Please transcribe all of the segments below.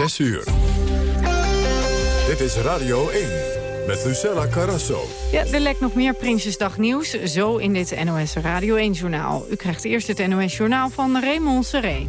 6 uur. Dit is Radio 1 met Lucella Carrasso. Ja, er lekt nog meer Prinsjesdag nieuws, zo in dit NOS Radio 1-journaal. U krijgt eerst het NOS-journaal van Raymond Seré.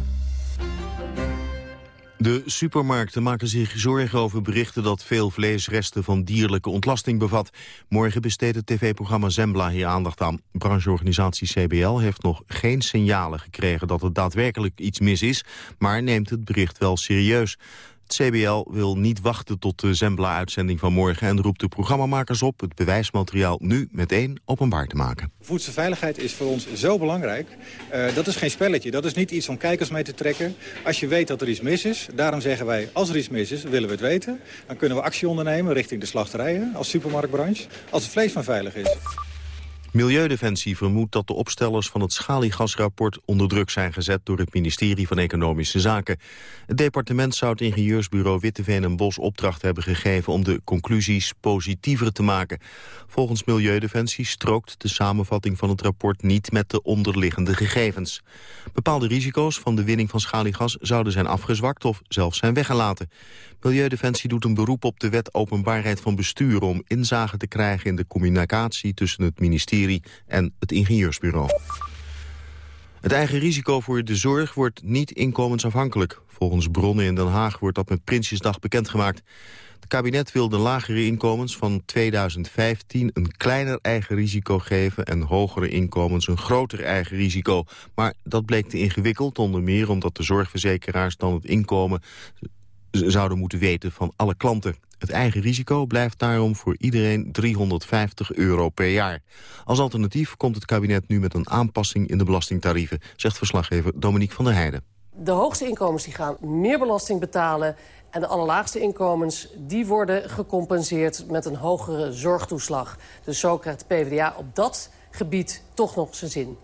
De supermarkten maken zich zorgen over berichten dat veel vlees resten van dierlijke ontlasting bevat. Morgen besteedt het tv-programma Zembla hier aandacht aan. Brancheorganisatie CBL heeft nog geen signalen gekregen dat er daadwerkelijk iets mis is, maar neemt het bericht wel serieus. Het CBL wil niet wachten tot de Zembla-uitzending van morgen... en roept de programmamakers op het bewijsmateriaal nu meteen openbaar te maken. Voedselveiligheid is voor ons zo belangrijk. Uh, dat is geen spelletje, dat is niet iets om kijkers mee te trekken. Als je weet dat er iets mis is, daarom zeggen wij... als er iets mis is, willen we het weten. Dan kunnen we actie ondernemen richting de slachterijen als supermarktbranche. Als het vlees van veilig is. Milieudefensie vermoedt dat de opstellers van het schaliegasrapport onder druk zijn gezet door het ministerie van Economische Zaken. Het departement zou het ingenieursbureau Witteveen en Bos opdracht hebben gegeven om de conclusies positiever te maken. Volgens Milieudefensie strookt de samenvatting van het rapport niet met de onderliggende gegevens. Bepaalde risico's van de winning van schaliegas zouden zijn afgezwakt of zelfs zijn weggelaten. Milieudefensie doet een beroep op de wet openbaarheid van bestuur om inzage te krijgen in de communicatie tussen het ministerie en het ingenieursbureau. Het eigen risico voor de zorg wordt niet inkomensafhankelijk. Volgens bronnen in Den Haag wordt dat met Prinsjesdag bekendgemaakt. Het kabinet wil de lagere inkomens van 2015 een kleiner eigen risico geven... en hogere inkomens een groter eigen risico. Maar dat bleek te ingewikkeld, onder meer omdat de zorgverzekeraars dan het inkomen zouden moeten weten van alle klanten. Het eigen risico blijft daarom voor iedereen 350 euro per jaar. Als alternatief komt het kabinet nu met een aanpassing in de belastingtarieven, zegt verslaggever Dominique van der Heijden. De hoogste inkomens die gaan meer belasting betalen en de allerlaagste inkomens die worden gecompenseerd met een hogere zorgtoeslag. Dus zo krijgt de PvdA op dat gebied toch nog zijn zin.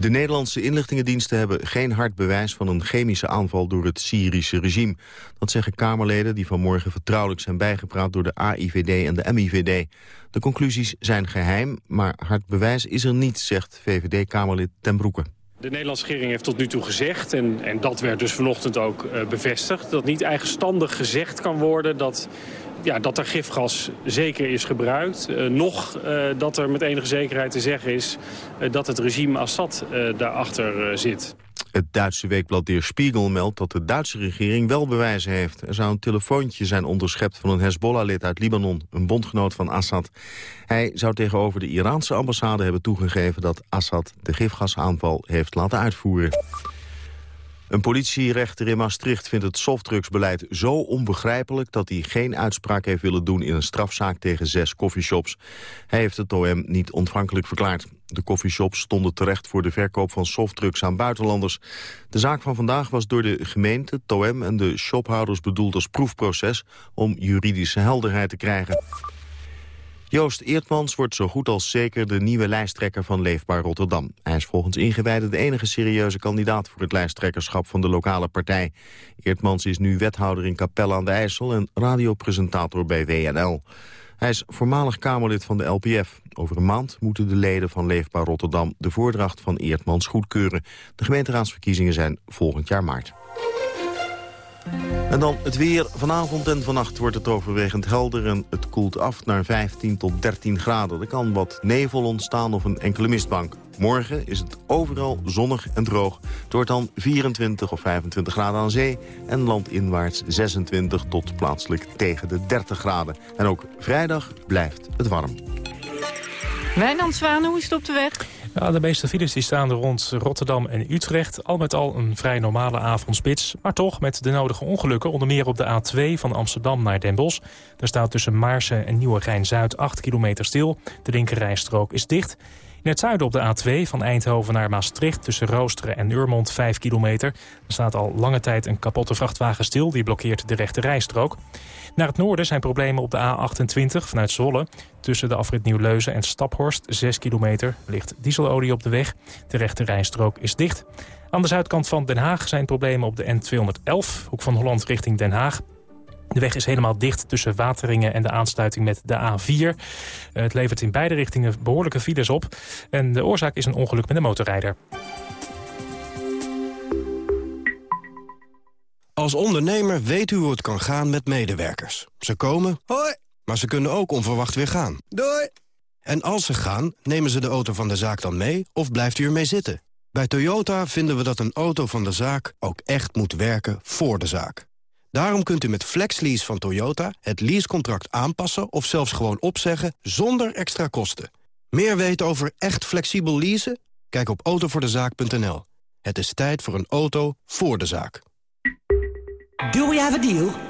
De Nederlandse inlichtingendiensten hebben geen hard bewijs van een chemische aanval door het Syrische regime. Dat zeggen Kamerleden die vanmorgen vertrouwelijk zijn bijgepraat door de AIVD en de MIVD. De conclusies zijn geheim, maar hard bewijs is er niet, zegt VVD-Kamerlid Ten Broeke. De Nederlandse regering heeft tot nu toe gezegd, en, en dat werd dus vanochtend ook uh, bevestigd... dat niet eigenstandig gezegd kan worden dat ja, dat er gifgas zeker is gebruikt. Uh, nog uh, dat er met enige zekerheid te zeggen is uh, dat het regime Assad daarachter zit. Het Duitse weekblad Der Spiegel meldt dat de Duitse regering wel bewijzen heeft. Er zou een telefoontje zijn onderschept van een Hezbollah-lid uit Libanon, een bondgenoot van Assad. Hij zou tegenover de Iraanse ambassade hebben toegegeven dat Assad de gifgasaanval heeft laten uitvoeren. Een politierechter in Maastricht vindt het softdrugsbeleid zo onbegrijpelijk... dat hij geen uitspraak heeft willen doen in een strafzaak tegen zes coffeeshops. Hij heeft het OM niet ontvankelijk verklaard. De coffeeshops stonden terecht voor de verkoop van softdrugs aan buitenlanders. De zaak van vandaag was door de gemeente, het OM en de shophouders bedoeld als proefproces... om juridische helderheid te krijgen. Joost Eertmans wordt zo goed als zeker de nieuwe lijsttrekker van Leefbaar Rotterdam. Hij is volgens ingewijden de enige serieuze kandidaat voor het lijsttrekkerschap van de lokale partij. Eertmans is nu wethouder in Capelle aan de IJssel en radiopresentator bij WNL. Hij is voormalig Kamerlid van de LPF. Over een maand moeten de leden van Leefbaar Rotterdam de voordracht van Eertmans goedkeuren. De gemeenteraadsverkiezingen zijn volgend jaar maart. En dan het weer. Vanavond en vannacht wordt het overwegend helder... en het koelt af naar 15 tot 13 graden. Er kan wat nevel ontstaan of een enkele mistbank. Morgen is het overal zonnig en droog. Het wordt dan 24 of 25 graden aan zee... en landinwaarts 26 tot plaatselijk tegen de 30 graden. En ook vrijdag blijft het warm. Wijnand Zwaan, hoe is het op de weg? Ja, de meeste files die staan rond Rotterdam en Utrecht. Al met al een vrij normale avondspits. Maar toch met de nodige ongelukken. Onder meer op de A2 van Amsterdam naar Den Bosch. Daar staat tussen Maarsen en Nieuwe Rijn-Zuid 8 kilometer stil. De linkerrijstrook is dicht. In het zuiden op de A2 van Eindhoven naar Maastricht... tussen Roosteren en Urmond 5 kilometer. Er staat al lange tijd een kapotte vrachtwagen stil. Die blokkeert de rechte rijstrook. Naar het noorden zijn problemen op de A28 vanuit Zwolle. Tussen de afrit Nieuw-Leuzen en Staphorst 6 kilometer. ligt dieselolie op de weg. De rechte rijstrook is dicht. Aan de zuidkant van Den Haag zijn problemen op de N211. Hoek van Holland richting Den Haag. De weg is helemaal dicht tussen Wateringen en de aansluiting met de A4. Het levert in beide richtingen behoorlijke files op. En de oorzaak is een ongeluk met een motorrijder. Als ondernemer weet u hoe het kan gaan met medewerkers. Ze komen, Hoi. maar ze kunnen ook onverwacht weer gaan. Doei. En als ze gaan, nemen ze de auto van de zaak dan mee of blijft u ermee zitten? Bij Toyota vinden we dat een auto van de zaak ook echt moet werken voor de zaak. Daarom kunt u met FlexLease van Toyota het leasecontract aanpassen... of zelfs gewoon opzeggen zonder extra kosten. Meer weten over echt flexibel leasen? Kijk op autovoordezaak.nl. Het is tijd voor een auto voor de zaak. Do we have a deal?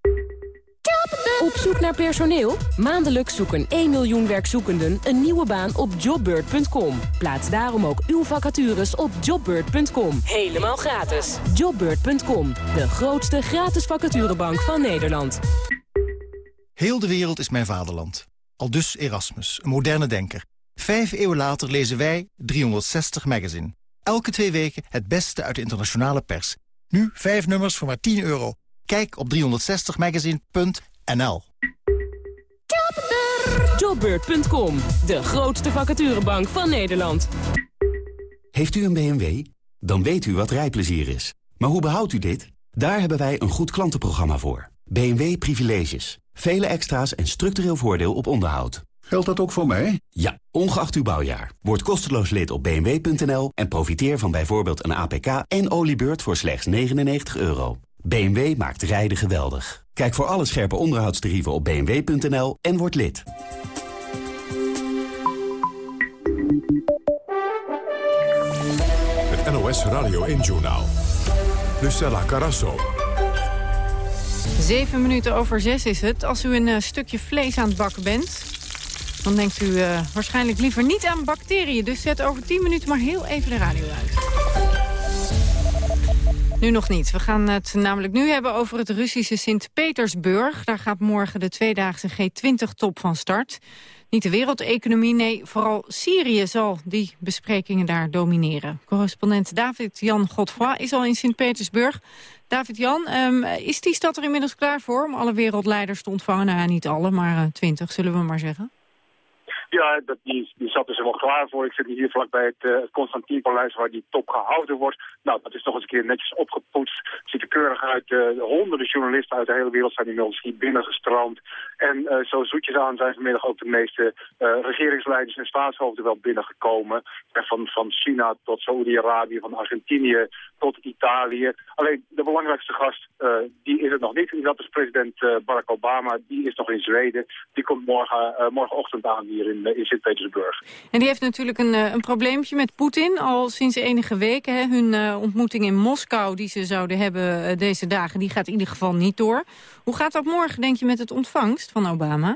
Op zoek naar personeel? Maandelijks zoeken 1 miljoen werkzoekenden een nieuwe baan op jobbird.com. Plaats daarom ook uw vacatures op jobbird.com. Helemaal gratis. Jobbird.com, de grootste gratis vacaturebank van Nederland. Heel de wereld is mijn vaderland. Al dus Erasmus, een moderne denker. Vijf eeuwen later lezen wij 360 Magazine. Elke twee weken het beste uit de internationale pers. Nu vijf nummers voor maar 10 euro. Kijk op 360magazine.nl Jobbird.com, de grootste vacaturebank van Nederland. Heeft u een BMW? Dan weet u wat rijplezier is. Maar hoe behoudt u dit? Daar hebben wij een goed klantenprogramma voor. BMW Privileges. Vele extra's en structureel voordeel op onderhoud. Geldt dat ook voor mij? Ja, ongeacht uw bouwjaar. Word kosteloos lid op bmw.nl en profiteer van bijvoorbeeld een APK en oliebeurt voor slechts 99 euro. BMW maakt rijden geweldig. Kijk voor alle scherpe onderhoudstarieven op bmw.nl en word lid. Het NOS Radio 1-journaal. Lucella Carasso. Zeven minuten over zes is het. Als u een uh, stukje vlees aan het bakken bent... dan denkt u uh, waarschijnlijk liever niet aan bacteriën. Dus zet over tien minuten maar heel even de radio uit. Nu nog niet. We gaan het namelijk nu hebben over het Russische Sint-Petersburg. Daar gaat morgen de tweedaagse G20-top van start. Niet de wereldeconomie, nee, vooral Syrië zal die besprekingen daar domineren. Correspondent David-Jan Godfroy is al in Sint-Petersburg. David-Jan, um, is die stad er inmiddels klaar voor om alle wereldleiders te ontvangen? Nou niet alle, maar twintig, uh, zullen we maar zeggen. Ja, dat, die, die zat dus wel klaar voor. Ik zit hier vlakbij het uh, waar die top gehouden wordt. Nou, dat is nog eens een keer netjes opgepoetst. Ziet er keurig uit. Uh, honderden journalisten uit de hele wereld zijn inmiddels hier binnengestrand. En uh, zo zoetjes aan zijn vanmiddag ook de meeste regeringsleiders en staatshoofden wel binnengekomen. En van, van China tot Saoedi-Arabië, van Argentinië tot Italië. Alleen de belangrijkste gast, die is het nog niet. Dat is president Barack Obama. Die is nog in Zweden. Die komt morgen, morgenochtend aan hier in in Sint-Petersburg. En die heeft natuurlijk een, een probleempje met Poetin al sinds enige weken. Hè. Hun uh, ontmoeting in Moskou die ze zouden hebben deze dagen, die gaat in ieder geval niet door. Hoe gaat dat morgen, denk je, met het ontvangst van Obama?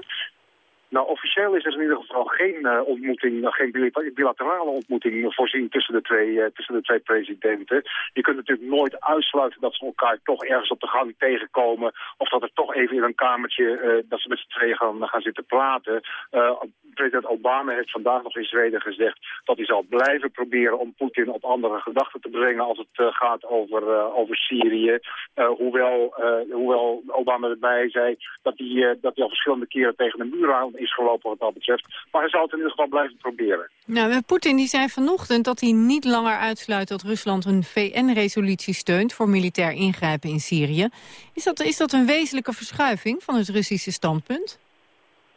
Nou, officieel is er in ieder geval geen uh, ontmoeting, geen bilaterale ontmoeting voorzien tussen de, twee, uh, tussen de twee presidenten. Je kunt natuurlijk nooit uitsluiten dat ze elkaar toch ergens op de gang tegenkomen. Of dat er toch even in een kamertje, dat ze met z'n tweeën gaan, gaan zitten praten. president Obama heeft vandaag nog in Zweden gezegd dat hij zal blijven proberen om Poetin op andere gedachten te brengen als het gaat over, over Syrië. hoewel, hoewel Obama erbij zei dat hij, dat hij al verschillende keren tegen de muur aan is wat dat betreft. Maar hij zal het in ieder geval blijven proberen. Nou, Poetin die zei vanochtend dat hij niet langer uitsluit dat Rusland een VN-resolutie steunt voor militair ingrijpen in Syrië. Is dat, is dat een wezenlijke verschuiving van het Russische standpunt?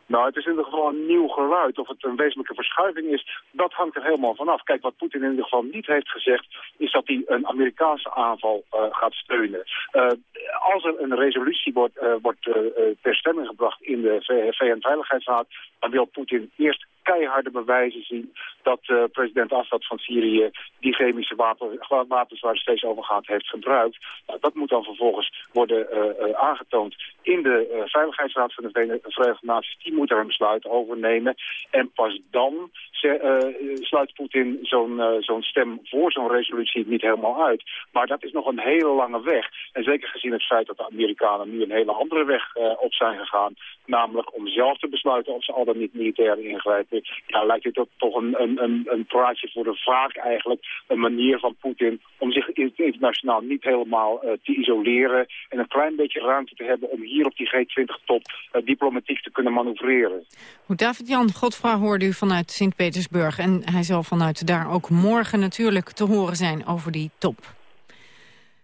Nou, het is in ieder geval een nieuw geluid. Of het een wezenlijke verschuiving is, dat hangt er helemaal vanaf. Kijk, wat Poetin in ieder geval niet heeft gezegd... is dat hij een Amerikaanse aanval uh, gaat steunen. Uh, als er een resolutie wordt, uh, wordt ter stemming gebracht in de VN-veiligheidsraad... dan wil Poetin eerst keiharde bewijzen zien dat uh, president Assad van Syrië die chemische wapen, wapens waar het steeds over gaat heeft gebruikt. Nou, dat moet dan vervolgens worden uh, uh, aangetoond in de Veiligheidsraad van de Verenigde Naties. Die moet er een besluit over nemen. En pas dan sluit Poetin zo'n zo'n stem voor zo'n resolutie niet helemaal uit. Maar dat is nog een hele lange weg. En zeker gezien het feit dat de Amerikanen nu een hele andere weg op zijn gegaan. Namelijk om zelf te besluiten of ze al dan niet militair ingrijpen ja, lijkt dit ook toch een, een, een, praatje voor de vaak eigenlijk. Een manier van Poetin om zich internationaal niet helemaal uh, te isoleren en een klein beetje ruimte te hebben om hier op die G20-top uh, diplomatiek te kunnen manoeuvreren. Goed, David-Jan Godfra hoorde u vanuit Sint-Petersburg en hij zal vanuit daar ook morgen natuurlijk te horen zijn over die top.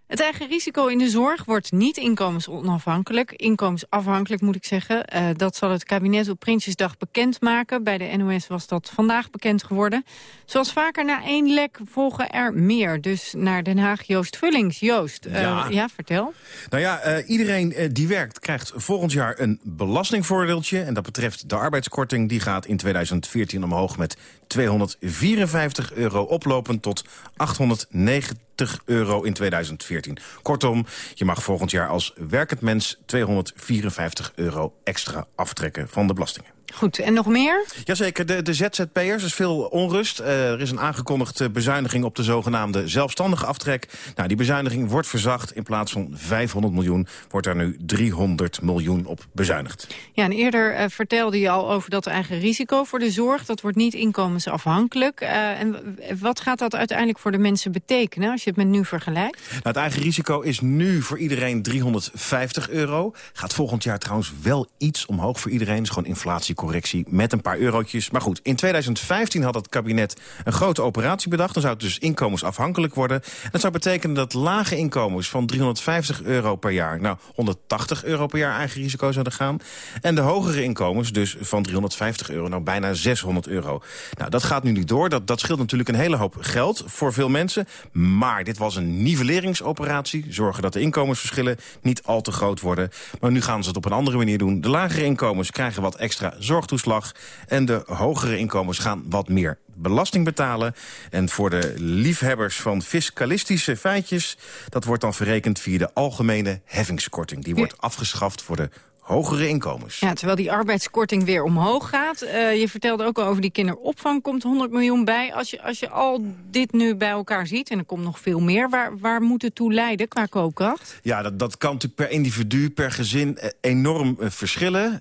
Het eigen risico in de zorg wordt niet inkomensonafhankelijk. Inkomensafhankelijk moet ik zeggen. Uh, dat zal het kabinet op Prinsjesdag bekendmaken. Bij de NOS was dat vandaag bekend geworden. Zoals vaker na één lek volgen er meer. Dus naar Den Haag Joost Vullings. Joost, uh, ja. ja. vertel. Nou ja, uh, iedereen die werkt krijgt volgend jaar een belastingvoordeeltje. En dat betreft de arbeidskorting. Die gaat in 2014 omhoog met 254 euro oplopend tot 890 euro in 2014. Kortom, je mag volgend jaar als werkend mens 254 euro extra aftrekken van de belastingen. Goed, en nog meer? Jazeker, de, de ZZP'ers, er is veel onrust. Uh, er is een aangekondigde bezuiniging op de zogenaamde zelfstandige aftrek. Nou, die bezuiniging wordt verzacht. In plaats van 500 miljoen wordt er nu 300 miljoen op bezuinigd. Ja, en eerder uh, vertelde je al over dat eigen risico voor de zorg. Dat wordt niet inkomensafhankelijk. Uh, en wat gaat dat uiteindelijk voor de mensen betekenen als je het met nu vergelijkt? Nou, het eigen risico is nu voor iedereen 350 euro. Gaat volgend jaar trouwens wel iets omhoog voor iedereen. is gewoon inflatie correctie met een paar eurotjes. Maar goed, in 2015 had het kabinet een grote operatie bedacht. Dan zou het dus inkomensafhankelijk worden. Dat zou betekenen dat lage inkomens van 350 euro per jaar... nou, 180 euro per jaar eigen risico zouden gaan. En de hogere inkomens dus van 350 euro, nou bijna 600 euro. Nou, dat gaat nu niet door. Dat, dat scheelt natuurlijk een hele hoop geld voor veel mensen. Maar dit was een nivelleringsoperatie. Zorgen dat de inkomensverschillen niet al te groot worden. Maar nu gaan ze het op een andere manier doen. De lagere inkomens krijgen wat extra zorgtoeslag. En de hogere inkomens gaan wat meer belasting betalen. En voor de liefhebbers van fiscalistische feitjes... dat wordt dan verrekend via de algemene heffingskorting. Die wordt afgeschaft voor de hogere inkomens. Ja, terwijl die arbeidskorting weer omhoog gaat. Uh, je vertelde ook al over die kinderopvang, komt 100 miljoen bij. Als je, als je al dit nu bij elkaar ziet, en er komt nog veel meer... waar, waar moet het toe leiden qua koopkracht? Ja, dat, dat kan natuurlijk per individu, per gezin uh, enorm uh, verschillen.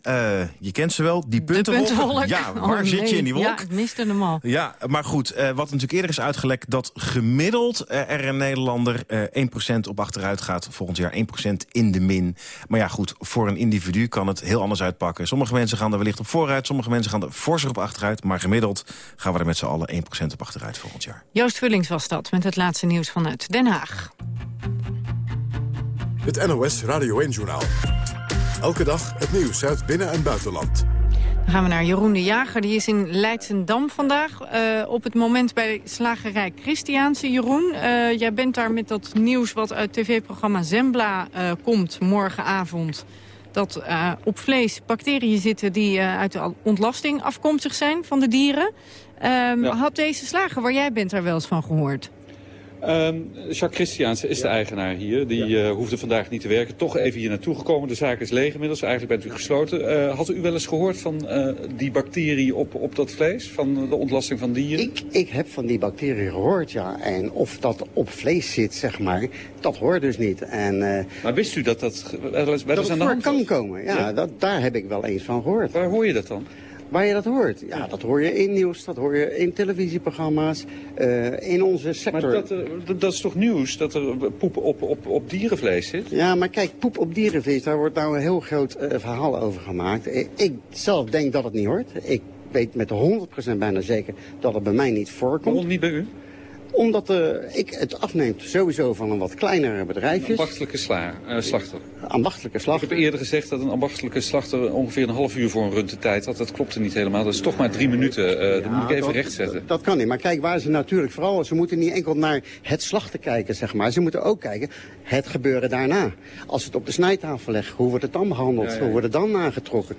je kent ze wel, die puntenwolk. Ja, waar oh, zit nee. je in die wolk? Ja, ik miste hem al. Ja, maar goed, wat natuurlijk eerder is uitgelekt... dat gemiddeld er een Nederlander 1% op achteruit gaat. Volgend jaar 1% in de min. Maar ja, goed, voor een individu individu kan het heel anders uitpakken. Sommige mensen gaan er wellicht op vooruit, sommige mensen gaan er forser op achteruit. Maar gemiddeld gaan we er met z'n allen 1% op achteruit volgend jaar. Joost Vullings was dat met het laatste nieuws vanuit Den Haag. Het NOS Radio 1-journaal. Elke dag het nieuws uit binnen- en buitenland. Dan gaan we naar Jeroen de Jager. Die is in Leidsendam vandaag. Uh, op het moment bij slagerij Christiaanse. Jeroen, uh, jij bent daar met dat nieuws wat uit tv-programma Zembla uh, komt morgenavond dat uh, op vlees bacteriën zitten die uh, uit de ontlasting afkomstig zijn van de dieren. Um, ja. Had deze slager waar jij bent daar wel eens van gehoord? Um, Jacques Christiaanse is de eigenaar hier. Die ja. uh, hoefde vandaag niet te werken. Toch even hier naartoe gekomen. De zaak is leeg inmiddels. Eigenlijk bent u gesloten. Uh, had u wel eens gehoord van uh, die bacterie op, op dat vlees? Van de ontlasting van dieren? Ik, ik heb van die bacterie gehoord, ja. En of dat op vlees zit, zeg maar, dat hoort dus niet. En, maar wist u dat dat wel eens, wel eens aan de hand kan komen? Ja, ja? Dat, daar heb ik wel eens van gehoord. Waar hoor je dat dan? Waar je dat hoort? Ja, dat hoor je in nieuws, dat hoor je in televisieprogramma's, uh, in onze sector. Maar dat, dat, is toch nieuws, dat er poep op, op, op dierenvlees zit? Ja, maar kijk, poep op dierenvlees, daar wordt nou een heel groot uh, verhaal over gemaakt. Ik, ik zelf denk dat het niet hoort. Ik weet met 100% bijna zeker dat het bij mij niet voorkomt. Waarom niet bij u? Omdat uh, ik het afneemt sowieso van een wat kleinere bedrijfjes. Een ambachtelijke sla, uh, slachter. Ambachtelijke slachter. Ik heb eerder gezegd dat een ambachtelijke slachter ongeveer een half uur voor een runtetijd had. Dat klopte niet helemaal. Dat is toch maar drie minuten. Uh, ja, dat moet ik even dat, rechtzetten. Dat, dat kan niet. Maar kijk, waar ze natuurlijk vooral... Ze moeten niet enkel naar het slachten kijken, zeg maar. Ze moeten ook kijken het gebeuren daarna. Als het op de snijtafel leggen, hoe wordt het dan behandeld? Ja, ja, hoe wordt het dan aangetrokken?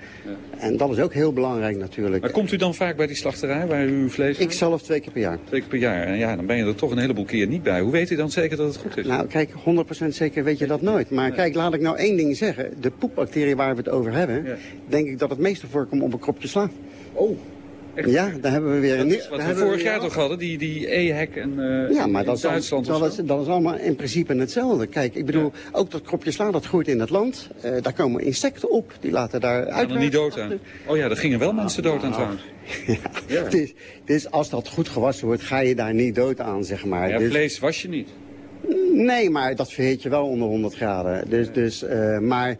En dat is ook heel belangrijk natuurlijk. Maar komt u dan vaak bij die slachterij waar u vlees Ik zelf twee keer per jaar. Twee keer per jaar. En ja, dan ben je er toch een heleboel keer niet bij. Hoe weet u dan zeker dat het goed is? Nou, kijk, 100% zeker weet je dat nooit. Maar kijk, laat ik nou één ding zeggen. De poepbacterie waar we het over hebben, denk ik dat het meeste voorkomt op een kropje sla. Oh. Ja, daar hebben we weer een... Dat is wat we vorig jaar toch hadden, die, die E-hek en uh, Ja, maar dat is, Duitsland dat, is, dat is allemaal in principe hetzelfde. Kijk, ik bedoel, ook dat kropje sla, dat groeit in het land. Uh, daar komen insecten op, die laten daar uit. er niet dood aan. Oh ja, daar gingen wel mensen dood aan trouwens. Ja, ja. Dus, dus als dat goed gewassen wordt, ga je daar niet dood aan, zeg maar. Ja, dus, vlees was je niet. Nee, maar dat verheet je wel onder 100 graden. Dus, dus, uh, maar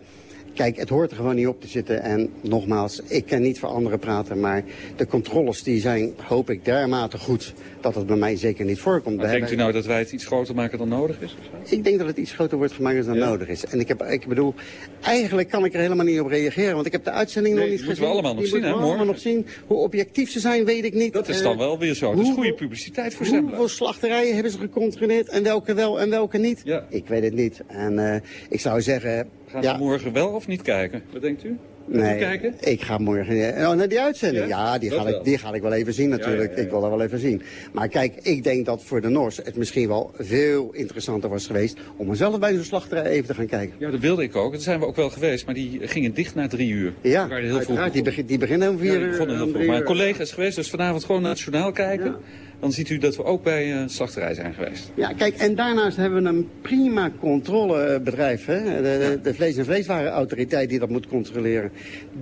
kijk, het hoort er gewoon niet op te zitten. En nogmaals, ik kan niet voor anderen praten, maar de controles die zijn, hoop ik, dermate goed dat het bij mij zeker niet voorkomt. Maar denkt u nou dat wij het iets groter maken dan nodig is? Ik denk dat het iets groter wordt gemaakt dan ja. nodig is. En ik, heb, ik bedoel, eigenlijk kan ik er helemaal niet op reageren, want ik heb de uitzending nee, nog niet gezien. moeten we allemaal nog zien, hè, morgen? allemaal nog zien. Hoe objectief ze zijn, weet ik niet. Dat is dan wel weer zo. Dat is goede publiciteit voor Zembla. Hoeveel slachterijen hebben ze gecontroleerd en welke wel en welke niet? Ja. Ik weet het niet. En uh, ik zou zeggen... Gaan ja, morgen wel of niet kijken? Wat denkt u? Nee, kijken? ik ga morgen oh, naar die uitzending. Ja, ja die, ga ik, die ga ik wel even zien natuurlijk. Ja, ik wil dat wel even zien. Maar kijk, ik denk dat voor de Nors het misschien wel veel interessanter was geweest... om er zelf bij zo'n slachterij even te gaan kijken. Ja, dat wilde ik ook. Dat zijn we ook wel geweest. Maar die gingen dicht na drie uur. Ja, die, heel vroeg die, begin, die beginnen om vier uur. heel. Maar een collega is geweest, dus vanavond gewoon naar het journaal kijken dan ziet u dat we ook bij een slachterij zijn geweest. Ja, kijk, en daarnaast hebben we een prima controlebedrijf. Hè? De, de, de vlees- en vleeswarenautoriteit die dat moet controleren.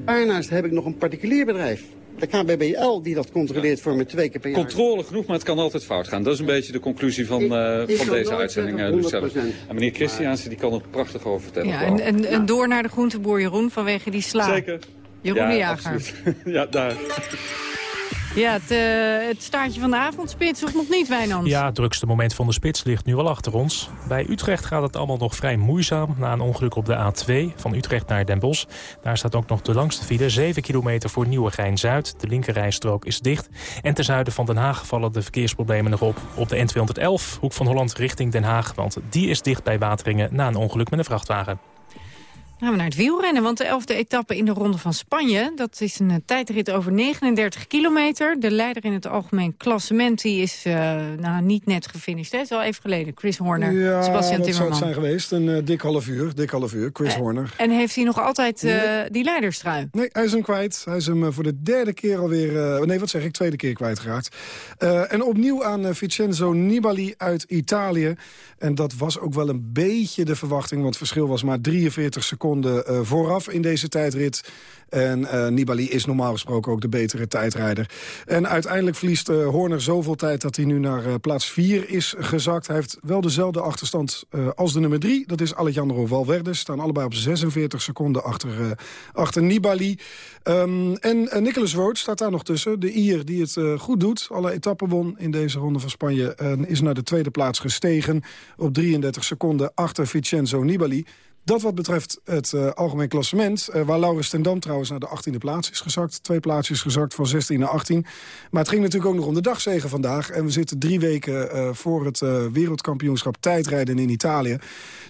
Daarnaast heb ik nog een particulier bedrijf. De KBBL die dat controleert voor me twee keer per jaar. Controle genoeg, maar het kan altijd fout gaan. Dat is een beetje de conclusie van, uh, ik van deze uitzending. Uh, en meneer Christiaanse die kan er prachtig over vertellen. Ja, en, en, en, door naar de groenteboer Jeroen vanwege die sla. Zeker. Jeroen ja, de Jager. Absoluut. ja, daar. Ja, het, uh, het staartje van de avondspits of nog niet, Wijnand? Ja, het drukste moment van de spits ligt nu al achter ons. Bij Utrecht gaat het allemaal nog vrij moeizaam... na een ongeluk op de A2 van Utrecht naar Den Bosch. Daar staat ook nog de langste file, 7 kilometer voor Nieuwegein-Zuid. De linkerrijstrook is dicht. En ten zuiden van Den Haag vallen de verkeersproblemen nog op. Op de N211, hoek van Holland richting Den Haag... want die is dicht bij Wateringen na een ongeluk met een vrachtwagen. Gaan we naar het wielrennen, want de elfde etappe in de Ronde van Spanje... dat is een uh, tijdrit over 39 kilometer. De leider in het algemeen klassement die is uh, nou, niet net gefinished. Het is al even geleden, Chris Horner, ja, Sebastian dat Timmerman. zou het zijn geweest. Een uh, dik half uur, dik half uur, Chris Horner. En heeft hij nog altijd nee. die leiderstrui? Nee, hij is hem kwijt. Hij is hem voor de derde keer alweer... nee, wat zeg ik, tweede keer kwijtgeraakt. en opnieuw aan Vincenzo Nibali uit Italië. En dat was ook wel een beetje de verwachting, want het verschil was maar 43 seconden Uh, vooraf in deze tijdrit. En uh, Nibali is normaal gesproken ook de betere tijdrijder. En uiteindelijk verliest uh, Horner zoveel tijd dat hij nu naar plaats 4 is gezakt. Hij heeft wel dezelfde achterstand als de nummer 3. Dat is Alejandro Valverde. Staan allebei op 46 seconden achter, achter Nibali. Um, en Nicolas Rood staat daar nog tussen. De Ier die het goed doet. Alle etappen won in deze ronde van Spanje. En is naar de tweede plaats gestegen. Op 33 seconden achter Vincenzo Nibali. Dat wat betreft het uh, algemeen klassement... Uh, waar Laurens ten Dam trouwens naar de 18e plaats is gezakt. Twee plaatsjes gezakt van 16 naar 18. Maar het ging natuurlijk ook nog om de dagzegen vandaag. En we zitten drie weken uh, voor het wereldkampioenschap tijdrijden in Italië.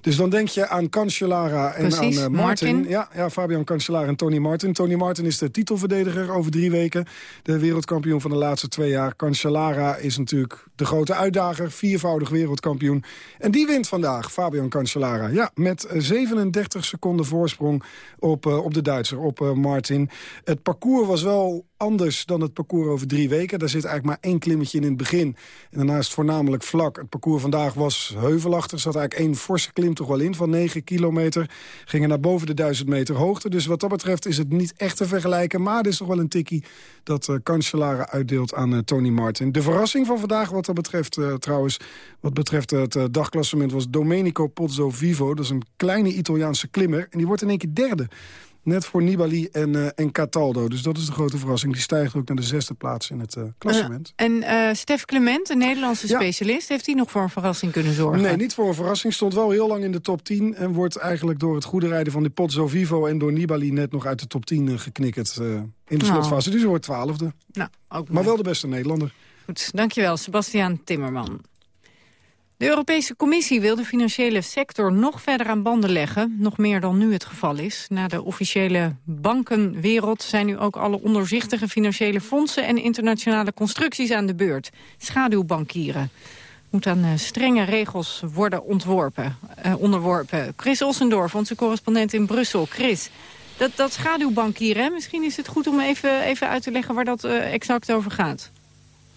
Dus dan denk je aan Cancellara en Precies, aan Martin. Martin. Ja, ja, Fabian Cancellara en Tony Martin. Tony Martin is de titelverdediger over drie weken. De wereldkampioen van de laatste twee jaar. Cancellara is natuurlijk de grote uitdager. Viervoudig wereldkampioen. En die wint vandaag, Fabian Cancellara. Ja, met 37 seconden voorsprong op, uh, op de Duitser, op uh, Martin. Het parcours was wel anders dan het parcours over drie weken. Daar zit eigenlijk maar één klimmetje in het begin. En daarna is het voornamelijk vlak. Het parcours vandaag was heuvelachtig. Er zat eigenlijk één forse klim toch wel in van 9 kilometer. Gingen naar boven de 1000 meter hoogte. Dus wat dat betreft is het niet echt te vergelijken. Maar het is toch wel een tikkie dat uh, Cancellara uitdeelt aan Tony Martin. De verrassing van vandaag wat dat betreft trouwens... wat betreft het dagklassement was Domenico Pozzo Vivo. Dat is een kleine Italiaanse klimmer. En die wordt in één keer derde. Net voor Nibali en, uh, en Cataldo. Dus dat is de grote verrassing. Die stijgt ook naar de zesde plaats in het uh, klassement. Uh, en Stef Clement, een Nederlandse ja. specialist... heeft hij nog voor een verrassing kunnen zorgen? Nee, niet voor een verrassing. Stond wel heel lang in de top 10... en wordt eigenlijk door het goede rijden van die Pozzo Vivo... en door Nibali net nog uit de top 10 geknikkerd in de slotfase. Dus hij wordt twaalfde. Nou, ook maar wel de beste Nederlander. Goed, dankjewel, Sebastiaan Timmerman. De Europese Commissie wil de financiële sector nog verder aan banden leggen. Nog meer dan nu het geval is. Na de officiële bankenwereld zijn nu ook alle onderzichtige financiële fondsen... en internationale constructies aan de beurt. Schaduwbankieren. Moet aan uh, strenge regels worden ontworpen, uh, onderworpen. Chris Ossendorf, onze correspondent in Brussel. Chris, Dat, dat schaduwbankieren, misschien is het goed om even, even uit te leggen waar dat exact over gaat.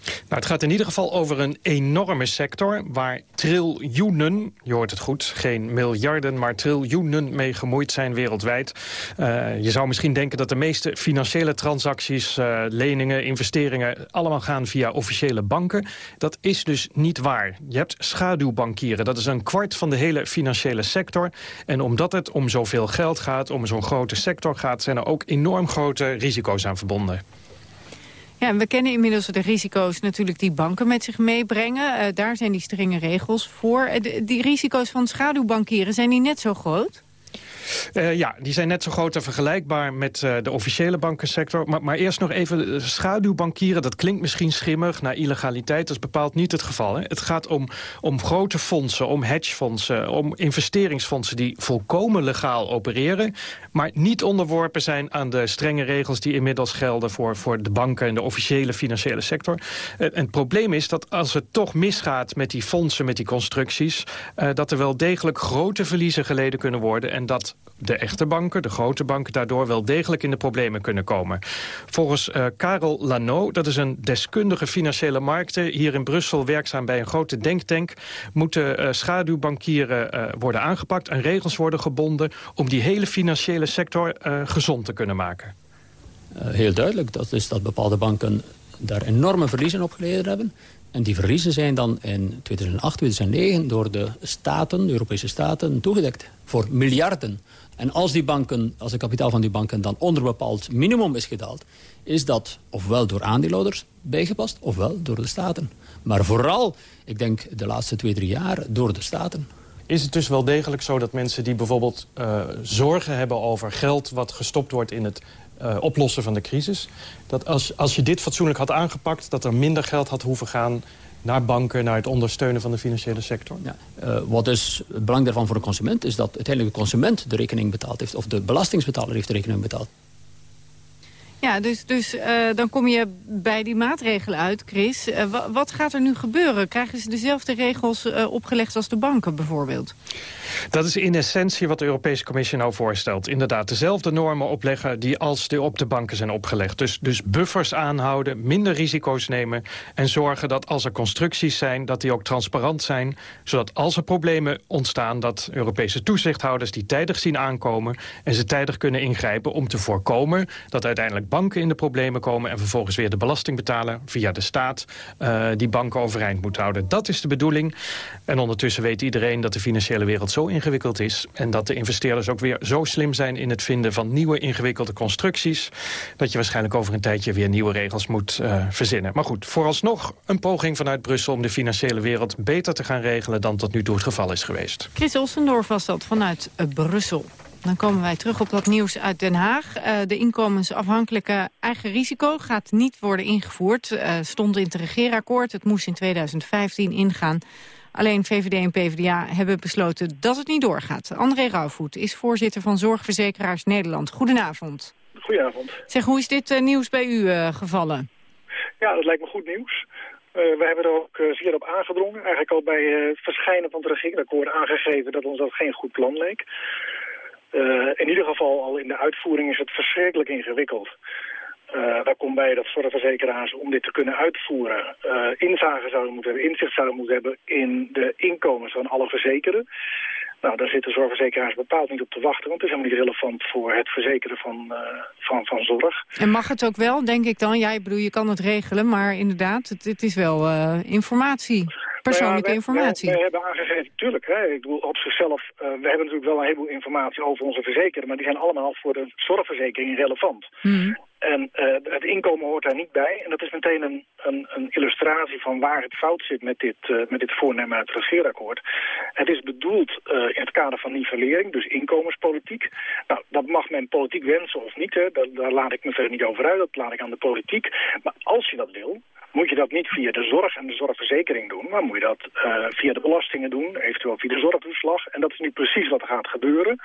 Nou, het gaat in ieder geval over een enorme sector... waar triljoenen, je hoort het goed, geen miljarden... maar triljoenen mee gemoeid zijn wereldwijd. Uh, je zou misschien denken dat de meeste financiële transacties... Uh, leningen, investeringen, allemaal gaan via officiële banken. Dat is dus niet waar. Je hebt schaduwbankieren. Dat is een kwart van de hele financiële sector. En omdat het om zoveel geld gaat, om zo'n grote sector gaat... zijn er ook enorm grote risico's aan verbonden. Ja, we kennen inmiddels de risico's natuurlijk die banken met zich meebrengen. Uh, daar zijn die strenge regels voor. Uh, die risico's van schaduwbankieren, zijn die net zo groot? Uh, ja, die zijn net zo groot en vergelijkbaar met uh, de officiële bankensector. Maar, maar, eerst nog even eh, schaduwbankieren. Dat klinkt misschien schimmig naar illegaliteit. Dat is bepaald niet het geval. Hè. Het gaat om, om grote fondsen, om hedgefondsen... om investeringsfondsen die volkomen legaal opereren... maar niet onderworpen zijn aan de strenge regels... die inmiddels gelden voor, voor de banken en de officiële financiële sector. En het probleem is dat als het toch misgaat met die fondsen, met die constructies... Dat er wel degelijk grote verliezen geleden kunnen worden... en dat de echte banken, de grote banken... daardoor wel degelijk in de problemen kunnen komen. Volgens uh, Karel Lano, dat is een deskundige financiële markten... hier in Brussel werkzaam bij een grote denktank... moeten uh, schaduwbankieren uh, worden aangepakt... en regels worden gebonden om die hele financiële sector gezond te kunnen maken. heel duidelijk, dat is dat bepaalde banken daar enorme verliezen op geleden hebben... En die verliezen zijn dan in 2008, 2009 door de staten, de Europese staten, toegedekt. Voor miljarden. En als, die banken, als het kapitaal van die banken dan onder bepaald minimum is gedaald... is dat ofwel door aandeelhouders bijgepast, ofwel door de staten. Maar vooral, ik denk de laatste twee, drie jaar, door de staten. Is het dus wel degelijk zo dat mensen die bijvoorbeeld uh, zorgen hebben over geld... wat gestopt wordt in het uh, oplossen van de crisis... dat als, als je dit fatsoenlijk had aangepakt... dat er minder geld had hoeven gaan naar banken, naar het ondersteunen van de financiële sector? Ja, uh, wat is het belang daarvan voor de consument... is dat uiteindelijk de consument de rekening betaald heeft... of de belastingsbetaler heeft de rekening betaald. Ja, dus, dus uh, dan kom je bij die maatregelen uit, Chris. Uh, wat gaat er nu gebeuren? Krijgen ze dezelfde regels uh, opgelegd als de banken bijvoorbeeld? Dat is in essentie wat de Europese Commissie nou voorstelt. Inderdaad, dezelfde normen opleggen die als op de banken zijn opgelegd. Dus, dus buffers aanhouden, minder risico's nemen... en zorgen dat als er constructies zijn, dat die ook transparant zijn... zodat als er problemen ontstaan, dat Europese toezichthouders die tijdig zien aankomen... en ze tijdig kunnen ingrijpen om te voorkomen dat uiteindelijk banken in de problemen komen... en vervolgens weer de belasting betalen via de staat... Uh, die banken overeind moet houden. Dat is de bedoeling. En ondertussen weet iedereen dat de financiële wereld zo ingewikkeld is... en dat de investeerders ook weer zo slim zijn in het vinden van nieuwe ingewikkelde constructies... dat je waarschijnlijk over een tijdje weer nieuwe regels moet uh, verzinnen. Maar goed, vooralsnog een poging vanuit Brussel... om de financiële wereld beter te gaan regelen dan tot nu toe het geval is geweest. Chris Ossendorf was dat vanuit uh, Brussel. Dan komen wij terug op dat nieuws uit Den Haag. Uh, de inkomensafhankelijke eigen risico gaat niet worden ingevoerd. Uh, stond in het regeerakkoord. Het moest in 2015 ingaan. Alleen VVD en PvdA hebben besloten dat het niet doorgaat. André Rauwvoet is voorzitter van Zorgverzekeraars Nederland. Goedenavond. Goedenavond. Zeg, hoe is dit uh, nieuws bij u gevallen? Ja, dat lijkt me goed nieuws. Uh, we hebben er ook uh, zeer op aangedrongen. Eigenlijk al bij uh, het verschijnen van het regeerakkoord aangegeven dat ons dat geen goed plan leek. Uh, in ieder geval al in de uitvoering is het verschrikkelijk ingewikkeld. Uh, daar komt bij dat zorgverzekeraars om dit te kunnen uitvoeren uh, inzage zouden moeten hebben, inzicht zouden moeten hebben in de inkomens van alle verzekerden. Nou, daar zitten zorgverzekeraars bepaald niet op te wachten, want het is helemaal niet relevant voor het verzekeren van, van, van zorg. En mag het ook wel, denk ik dan? Ja, ik bedoel, je kan het regelen, maar inderdaad, het, het is wel informatie persoonlijke ja, wij, informatie. Wij, wij, hebben aangegeven, tuurlijk, hè, ik bedoel, op zichzelf, uh, we hebben natuurlijk wel een heleboel informatie over onze verzekeren, maar die zijn allemaal voor de zorgverzekering relevant. Mm. En uh, het inkomen hoort daar niet bij. En dat is meteen een, een, een illustratie van waar het fout zit met dit, uh, met dit voornemen uit het regeerakkoord. Het is bedoeld uh, in het kader van nivellering, dus inkomenspolitiek. Nou, dat mag men politiek wensen of niet. Hè. Daar, daar laat ik me verder niet over uit. Dat laat ik aan de politiek. Maar als je dat wil, moet je dat niet via de zorg en de zorgverzekering doen, maar moet je dat uh, via de belastingen doen, eventueel via de zorgtoeslag. En dat is nu precies wat er gaat gebeuren.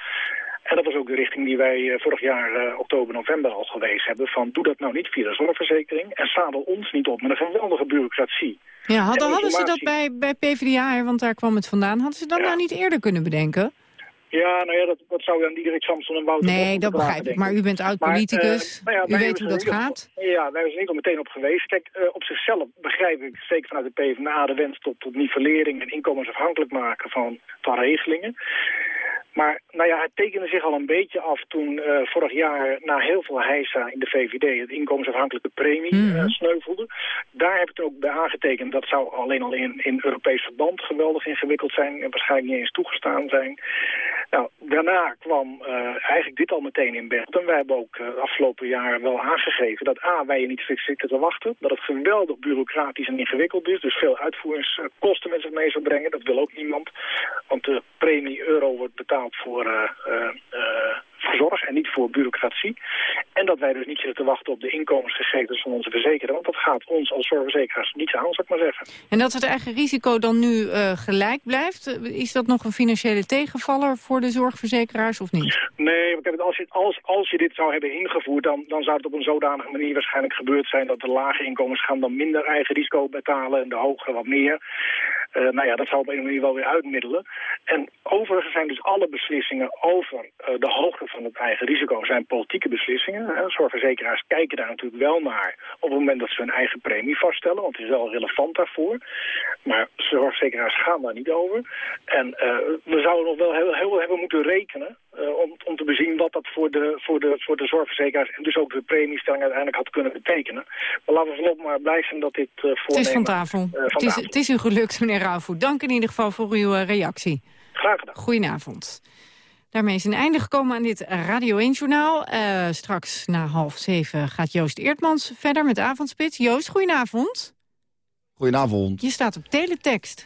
En dat was ook de richting die wij uh, vorig jaar uh, oktober, november al geweest hebben. Van doe dat nou niet via de zorgverzekering en zadel ons niet op met een geweldige bureaucratie. Ja, hadden, hadden ze dat bij, bij PvdA, want daar kwam het vandaan, hadden ze dat ja. nou niet eerder kunnen bedenken? Ja, nou ja, dat, dat zou dan Diederik Samson en Wouter Nee, dat begrijp ik. Maar u bent oud-politicus. Uh, nou ja, u weet hoe dat gaat. ja, wij zijn er niet al meteen op geweest. Kijk, uh, op zichzelf begrijp ik, zeker vanuit de PvdA, de wens tot, tot nivellering en inkomensafhankelijk maken van, van regelingen. Maar nou ja, het tekende zich al een beetje af toen uh, vorig jaar na heel veel heisa in de VVD het inkomensafhankelijke premie mm. uh, sneuvelde. Daar heb ik er ook bij aangetekend. Dat zou alleen al in, in Europees verband geweldig ingewikkeld zijn en waarschijnlijk niet eens toegestaan zijn. Nou, daarna kwam uh, eigenlijk dit al meteen in beeld. En wij hebben ook afgelopen jaar wel aangegeven dat A, wij je niet zitten te wachten. Dat het geweldig bureaucratisch en ingewikkeld is. Dus veel uitvoeringskosten met zich mee zou brengen. Dat wil ook niemand. Want de premie euro wordt betaald voor... Uh, voor zorg en niet voor bureaucratie. En dat wij dus niet zitten te wachten op de inkomensgegevens van onze verzekerden. Want dat gaat ons als zorgverzekeraars niet aan, zou ik maar zeggen. En dat het eigen risico dan nu uh, gelijk blijft, is dat nog een financiële tegenvaller voor de zorgverzekeraars of niet? Nee, want als je, als, als je dit zou hebben ingevoerd, dan, dan zou het op een zodanige manier waarschijnlijk gebeurd zijn dat de lage inkomens gaan dan minder eigen risico betalen en de hogere wat meer. Uh, nou ja, dat zou op een manier wel weer uitmiddelen. En overigens zijn dus alle beslissingen over uh, de hoogte van het eigen risico zijn politieke beslissingen. Zorgverzekeraars kijken daar natuurlijk wel naar op het moment dat ze hun eigen premie vaststellen, want het is wel relevant daarvoor. Maar zorgverzekeraars gaan daar niet over. En uh, we zouden nog wel heel, heel hebben moeten rekenen uh, om, om te bezien wat dat voor de, voor, de, voor de zorgverzekeraars en dus ook de premiestelling uiteindelijk had kunnen betekenen. Maar laten we voorlopig maar blij zijn dat dit uh, voornemen... Het is van tafel. Uh, het, is, het is u gelukt, meneer Rauwvoet. Dank in ieder geval voor uw reactie. Graag gedaan. Goedenavond. Daarmee is een einde gekomen aan dit Radio 1-journaal. Uh, straks na half zeven gaat Joost Eertmans verder met Avondspits. Joost, goedenavond. Goedenavond. Je staat op teletext.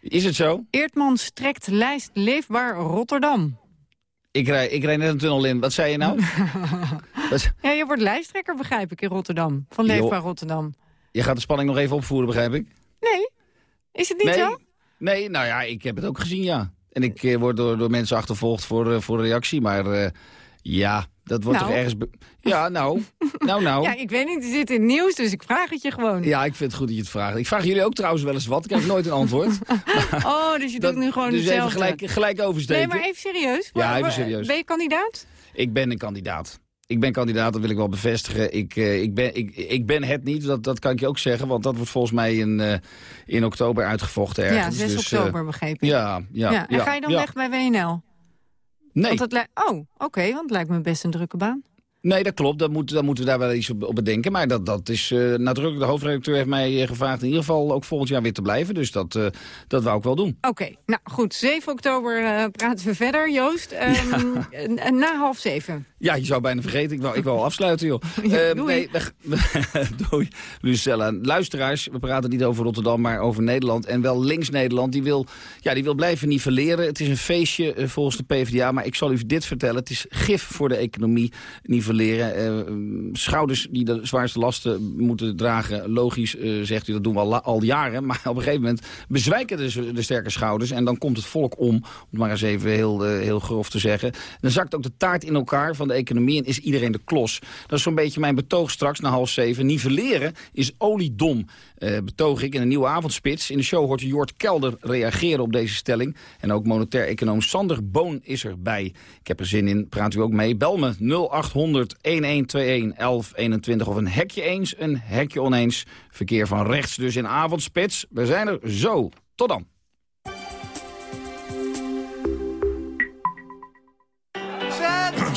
Is het zo? Eertmans trekt lijst Leefbaar Rotterdam. Ik rijd, ik rijd net een tunnel in. Wat zei je nou? Ja, je wordt lijsttrekker, begrijp ik, in Rotterdam. Van Leefbaar jo. Rotterdam. Je gaat de spanning nog even opvoeren, begrijp ik? Nee. Is het niet nee. zo? Nee, nou ja, ik heb het ook gezien, ja. En ik uh, word door, door mensen achtervolgd voor, uh, voor reactie. Maar uh, ja, dat wordt nou. toch ergens... Ja, nou, nou, nou. Ja, ik weet niet, je zit in het nieuws, dus ik vraag het je gewoon. Ja, ik vind het goed dat je het vraagt. Ik vraag jullie ook trouwens wel eens wat. Ik heb nooit een antwoord. oh, dus je dat, doet nu gewoon dus hetzelfde. even gelijk, gelijk oversteken. Nee, maar even serieus. Ja, even serieus. Ben je kandidaat? Ik ben een kandidaat. Ik ben kandidaat, dat wil ik wel bevestigen. Ik, uh, ik, ben, ik, ik ben het niet, dat, dat kan ik je ook zeggen. Want dat wordt volgens mij in, uh, in oktober uitgevochten ergens. Ja, 6 dus, oktober begreep ik. Ja, ja, ja. En ja, ga je dan ja. weg bij WNL? Nee. Want oh, oké, okay, want het lijkt me best een drukke baan. Nee, dat klopt. Moet, dan moeten we daar wel iets op, op bedenken. Maar dat, dat is uh, nadrukkelijk. De hoofdredacteur heeft mij gevraagd in ieder geval ook volgend jaar weer te blijven. Dus dat, uh, dat wou ik wel doen. Oké, okay. nou goed. 7 oktober praten we verder, Joost. Um, ja. Na half zeven. Ja, je zou bijna vergeten. Ik wou, ik wou afsluiten, joh. Ja, doei. nee, doei, Lucella. Luisteraars, we praten niet over Rotterdam, maar over Nederland. En wel links Nederland. Die wil, ja, die wil blijven nivelleren. Het is een feestje volgens de PvdA. Maar ik zal u dit vertellen. Het is gif voor de economie nivelleren. Uh, schouders die de zwaarste lasten moeten dragen. Logisch, uh, zegt u, dat doen we al, jaren. Maar op een gegeven moment bezwijken de, de sterke schouders. En dan komt het volk om, om het maar eens even heel, heel grof te zeggen. Dan zakt ook de taart in elkaar van de economie en is iedereen de klos. Dat is zo'n beetje mijn betoog straks na half zeven. Nivelleren is oliedom, uh, betoog ik in een nieuwe avondspits. In de show hoort Jort Kelder reageren op deze stelling. En ook monetair econoom Sander Boon is erbij. Ik heb er zin in, praat u ook mee. Bel me 0800 1121 1121 of een hekje eens, een hekje oneens. Verkeer van rechts dus in avondspits. We zijn er zo. Tot dan.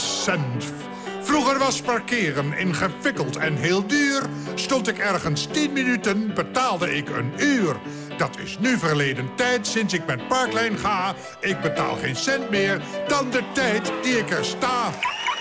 cent. Vroeger was parkeren ingewikkeld en heel duur. Stond ik ergens 10 minuten, betaalde ik een uur. Dat is nu verleden tijd sinds ik met Parklijn ga. Ik betaal geen cent meer dan de tijd die ik er sta.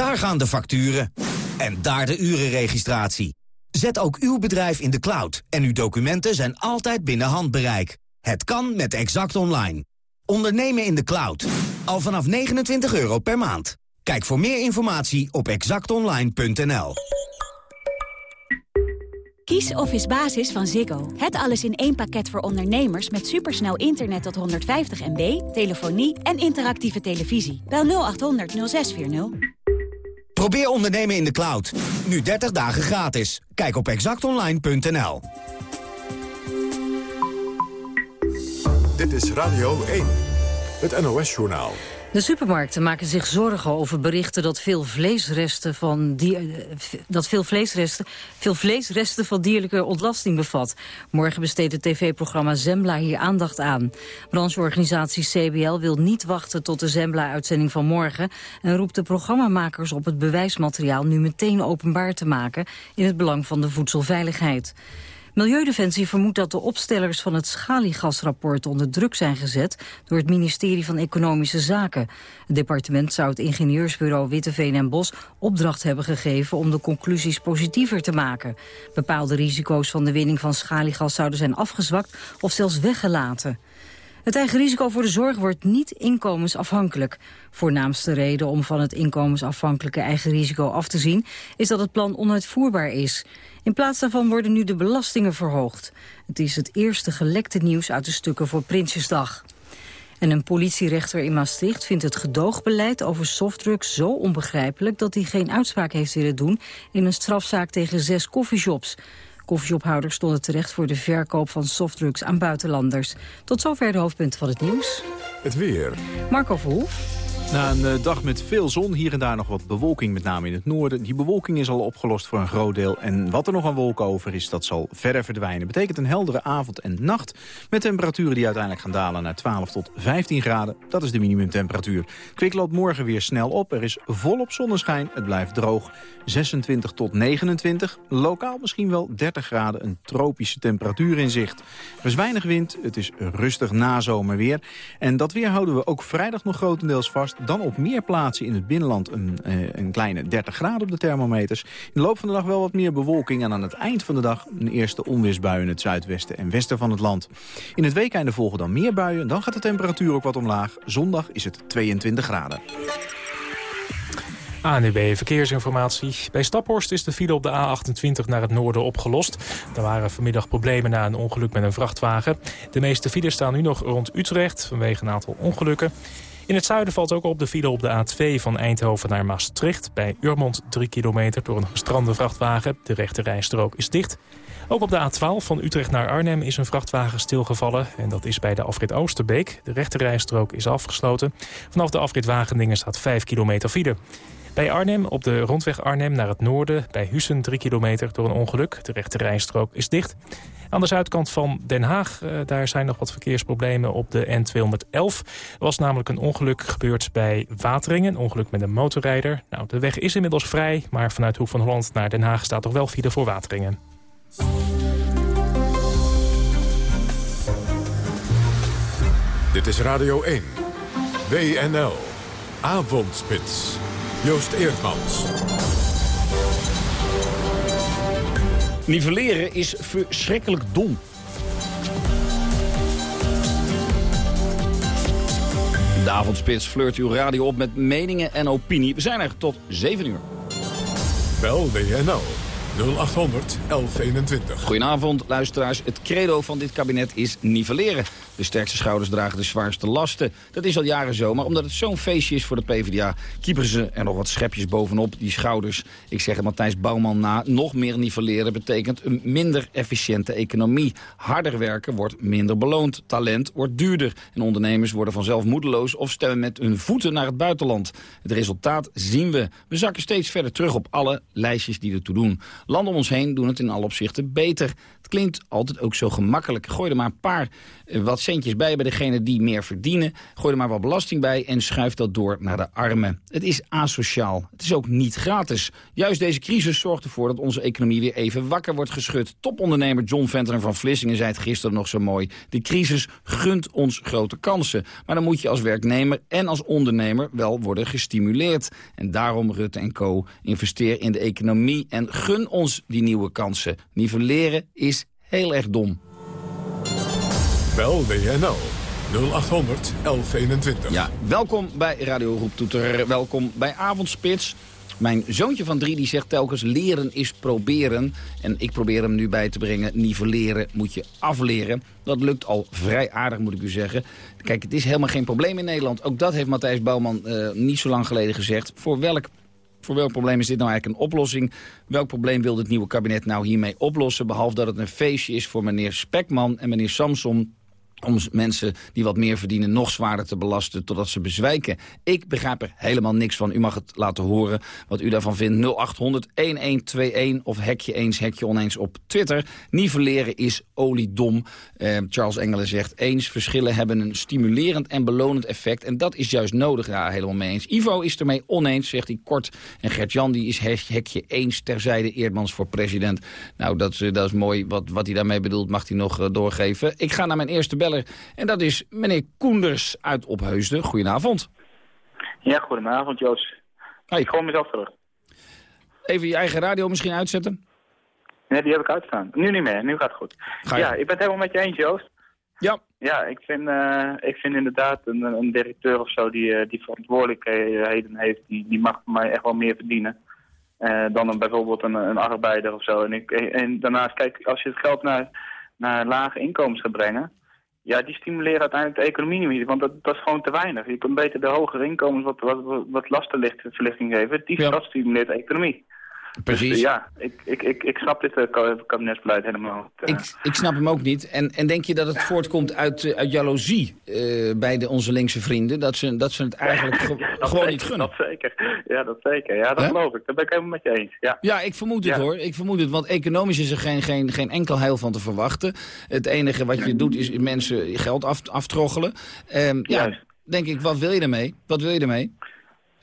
Daar gaan de facturen. En daar de urenregistratie. Zet ook uw bedrijf in de cloud en uw documenten zijn altijd binnen handbereik. Het kan met Exact Online. Ondernemen in de cloud. Al vanaf 29 euro per maand. Kijk voor meer informatie op exactonline.nl. Kies Office Basis van Ziggo. Het alles in één pakket voor ondernemers met supersnel internet tot 150 MB, telefonie en interactieve televisie. Bel 0800 0640. Probeer ondernemen in de cloud. Nu 30 dagen gratis. Kijk op exactonline.nl. Dit is Radio 1, het NOS-journaal. De supermarkten maken zich zorgen over berichten dat veel vleesresten van, die, eh, dat veel vleesresten, veel vleesresten van dierlijke ontlasting bevat. Morgen besteedt het tv-programma Zembla hier aandacht aan. Brancheorganisatie CBL wil niet wachten tot de Zembla-uitzending van morgen en roept de programmamakers op het bewijsmateriaal nu meteen openbaar te maken in het belang van de voedselveiligheid. Milieudefensie vermoedt dat de opstellers van het schaliegasrapport onder druk zijn gezet door het ministerie van Economische Zaken. Het departement zou het ingenieursbureau Witteveen en Bos opdracht hebben gegeven om de conclusies positiever te maken. Bepaalde risico's van de winning van schaliegas zouden zijn afgezwakt of zelfs weggelaten. Het eigen risico voor de zorg wordt niet inkomensafhankelijk. Voornaamste reden om van het inkomensafhankelijke eigen risico af te zien... is dat het plan onuitvoerbaar is. In plaats daarvan worden nu de belastingen verhoogd. Het is het eerste gelekte nieuws uit de stukken voor Prinsjesdag. En een politierechter in Maastricht vindt het gedoogbeleid over softdrugs zo onbegrijpelijk dat hij geen uitspraak heeft willen doen in een strafzaak tegen zes koffieshops. Koffieshophouders stonden terecht voor de verkoop van softdrugs aan buitenlanders. Tot zover de hoofdpunten van het nieuws. Het weer. Marco Verhoef. Na een eh, dag met veel zon, hier en daar nog wat bewolking, met name in het noorden. Die bewolking is al opgelost voor een groot deel. En wat er nog aan wolken over is, dat zal verder verdwijnen. Betekent een heldere avond en nacht met temperaturen die uiteindelijk gaan dalen naar 12 tot 15 graden. Dat is de minimumtemperatuur. Kwik loopt morgen weer snel op. Er is volop zonneschijn. Het blijft droog. 26 tot 29. Lokaal misschien wel 30 graden. Een tropische temperatuur in zicht. Er is weinig wind. Het is rustig nazomerweer. En dat weer houden we ook vrijdag nog grotendeels vast. Dan op meer plaatsen in het binnenland een, eh, een kleine 30 graden op de thermometers. In de loop van de dag wel wat meer bewolking. En aan het eind van de dag een eerste onweersbui in het zuidwesten en westen van het land. In het weekende volgen dan meer buien. Dan gaat de temperatuur ook wat omlaag. Zondag is het 22 graden. ANUB Verkeersinformatie. Bij Staphorst is de file op de A28 naar het noorden opgelost. Er waren vanmiddag problemen na een ongeluk met een vrachtwagen. De meeste files staan nu nog rond Utrecht vanwege een aantal ongelukken. In het zuiden valt ook op de file op de A2 van Eindhoven naar Maastricht. Bij Urmond 3 kilometer door een gestrande vrachtwagen. De rechte rijstrook is dicht. Ook op de A12 van Utrecht naar Arnhem is een vrachtwagen stilgevallen. En dat is bij de afrit Oosterbeek. De rechte rijstrook is afgesloten. Vanaf de afrit Wageningen staat 5 kilometer file. Bij Arnhem op de rondweg Arnhem naar het noorden... bij Hussen 3 kilometer door een ongeluk. De rechte rijstrook is dicht. Aan de zuidkant van Den Haag uh, daar zijn nog wat verkeersproblemen op de N211. Er was namelijk een ongeluk gebeurd bij Wateringen. Een ongeluk met een motorrijder. Nou, de weg is inmiddels vrij, maar vanuit Hoek van Holland naar Den Haag... staat toch wel file voor Wateringen. Dit is Radio 1. WNL. Avondspits. Joost Eerdmans. Nivelleren is verschrikkelijk dom. De avondspits flirt uw radio op met meningen en opinie. We zijn er tot 7 uur. Bel WNL 0800 1121. Goedenavond, luisteraars. Het credo van dit kabinet is nivelleren. De sterkste schouders dragen de zwaarste lasten. Dat is al jaren zo, maar omdat het zo'n feestje is voor de PvdA... kieperen ze er nog wat schepjes bovenop, die schouders. Ik zeg het Matthijs Bouwman na, nog meer nivelleren betekent een minder efficiënte economie. Harder werken wordt minder beloond, talent wordt duurder... en ondernemers worden vanzelf moedeloos of stemmen met hun voeten naar het buitenland. Het resultaat zien we. We zakken steeds verder terug op alle lijstjes die ertoe doen. Landen om ons heen doen het in alle opzichten beter. Het klinkt altijd ook zo gemakkelijk. Gooi er maar een paar eh, wat centjes bij bij degene die meer verdienen. Gooi er maar wat belasting bij en schuif dat door naar de armen. Het is asociaal. Het is ook niet gratis. Juist deze crisis zorgt ervoor dat onze economie weer even wakker wordt geschud. Topondernemer John Ventner van Vlissingen zei het gisteren nog zo mooi. De crisis gunt ons grote kansen. Maar dan moet je als werknemer en als ondernemer wel worden gestimuleerd. En daarom, Rutte en Co. investeer in de economie en gun ons die nieuwe kansen. Nivelleren is heel erg dom. Bel WNL 0800 1121. Ja, welkom bij Radio Roeptoeter. Welkom bij Avondspits. Mijn zoontje van drie die zegt telkens leren is proberen. En ik probeer hem nu bij te brengen. Nivelleren moet je afleren. Dat lukt al vrij aardig moet ik u zeggen. Kijk, het is helemaal geen probleem in Nederland. Ook dat heeft Matthijs Bouwman uh, niet zo lang geleden gezegd. Voor welk voor welk probleem is dit nou eigenlijk een oplossing? Welk probleem wil het nieuwe kabinet nou hiermee oplossen? Behalve dat het een feestje is voor meneer Spekman en meneer Samson om mensen die wat meer verdienen nog zwaarder te belasten totdat ze bezwijken. Ik begrijp er helemaal niks van. U mag het laten horen wat u daarvan vindt. 0800-1121 of hekje eens, hekje oneens op Twitter. Nivelleren is oliedom. Eh, Charles Engelen zegt eens, verschillen hebben een stimulerend en belonend effect. En dat is juist nodig, ja, helemaal mee eens. Ivo is ermee oneens, zegt hij kort. En Gert-Jan die is hekje eens terzijde Eerdmans voor president. Nou, dat, dat is mooi. Wat, wat hij daarmee bedoelt mag hij nog uh, doorgeven. Ik ga naar mijn eerste bel en dat is meneer Koenders uit Opheusden. Goedenavond. Ja, goedenavond Joost. Hey. Ik gewoon mezelf terug. Even je eigen radio misschien uitzetten? Nee, die heb ik uitstaan. Nu niet meer, nu gaat het goed. Ja, ik ben het helemaal met je eens Joost. Ja. Ja, ik vind, uh, ik vind inderdaad een, een directeur of zo die, uh, die verantwoordelijkheden heeft, die, die mag voor mij echt wel meer verdienen. Uh, dan een, bijvoorbeeld een, een arbeider of zo. En, ik, en daarnaast, kijk, als je het geld naar, naar lage inkomens gaat brengen, ja, die stimuleren uiteindelijk de economie niet, want dat, dat is gewoon te weinig. Je kunt beter de hogere inkomens wat, wat, wat lastenverlichting geven. Die, Dat stimuleert de economie. Precies. Dus, ja, ik, ik, ik, ik snap dit uh, kabinetsbeleid helemaal. Uh, ik, ik snap hem ook niet. En, en denk je dat het voortkomt uit, uit jaloezie bij de, onze linkse vrienden? Dat ze, dat ze het eigenlijk ge dat gewoon niet gunnen? Dat zeker. Ja, dat zeker. Ja, dat geloof ik. Daar ben ik helemaal met je eens. Ja, ja ik vermoed het hoor. Ik vermoed het, want economisch is er geen, geen, geen enkel heil van te verwachten. Het enige wat je doet is mensen geld af, aftroggelen. Um, ja, denk ik, wat wil je ermee? Wat wil je ermee?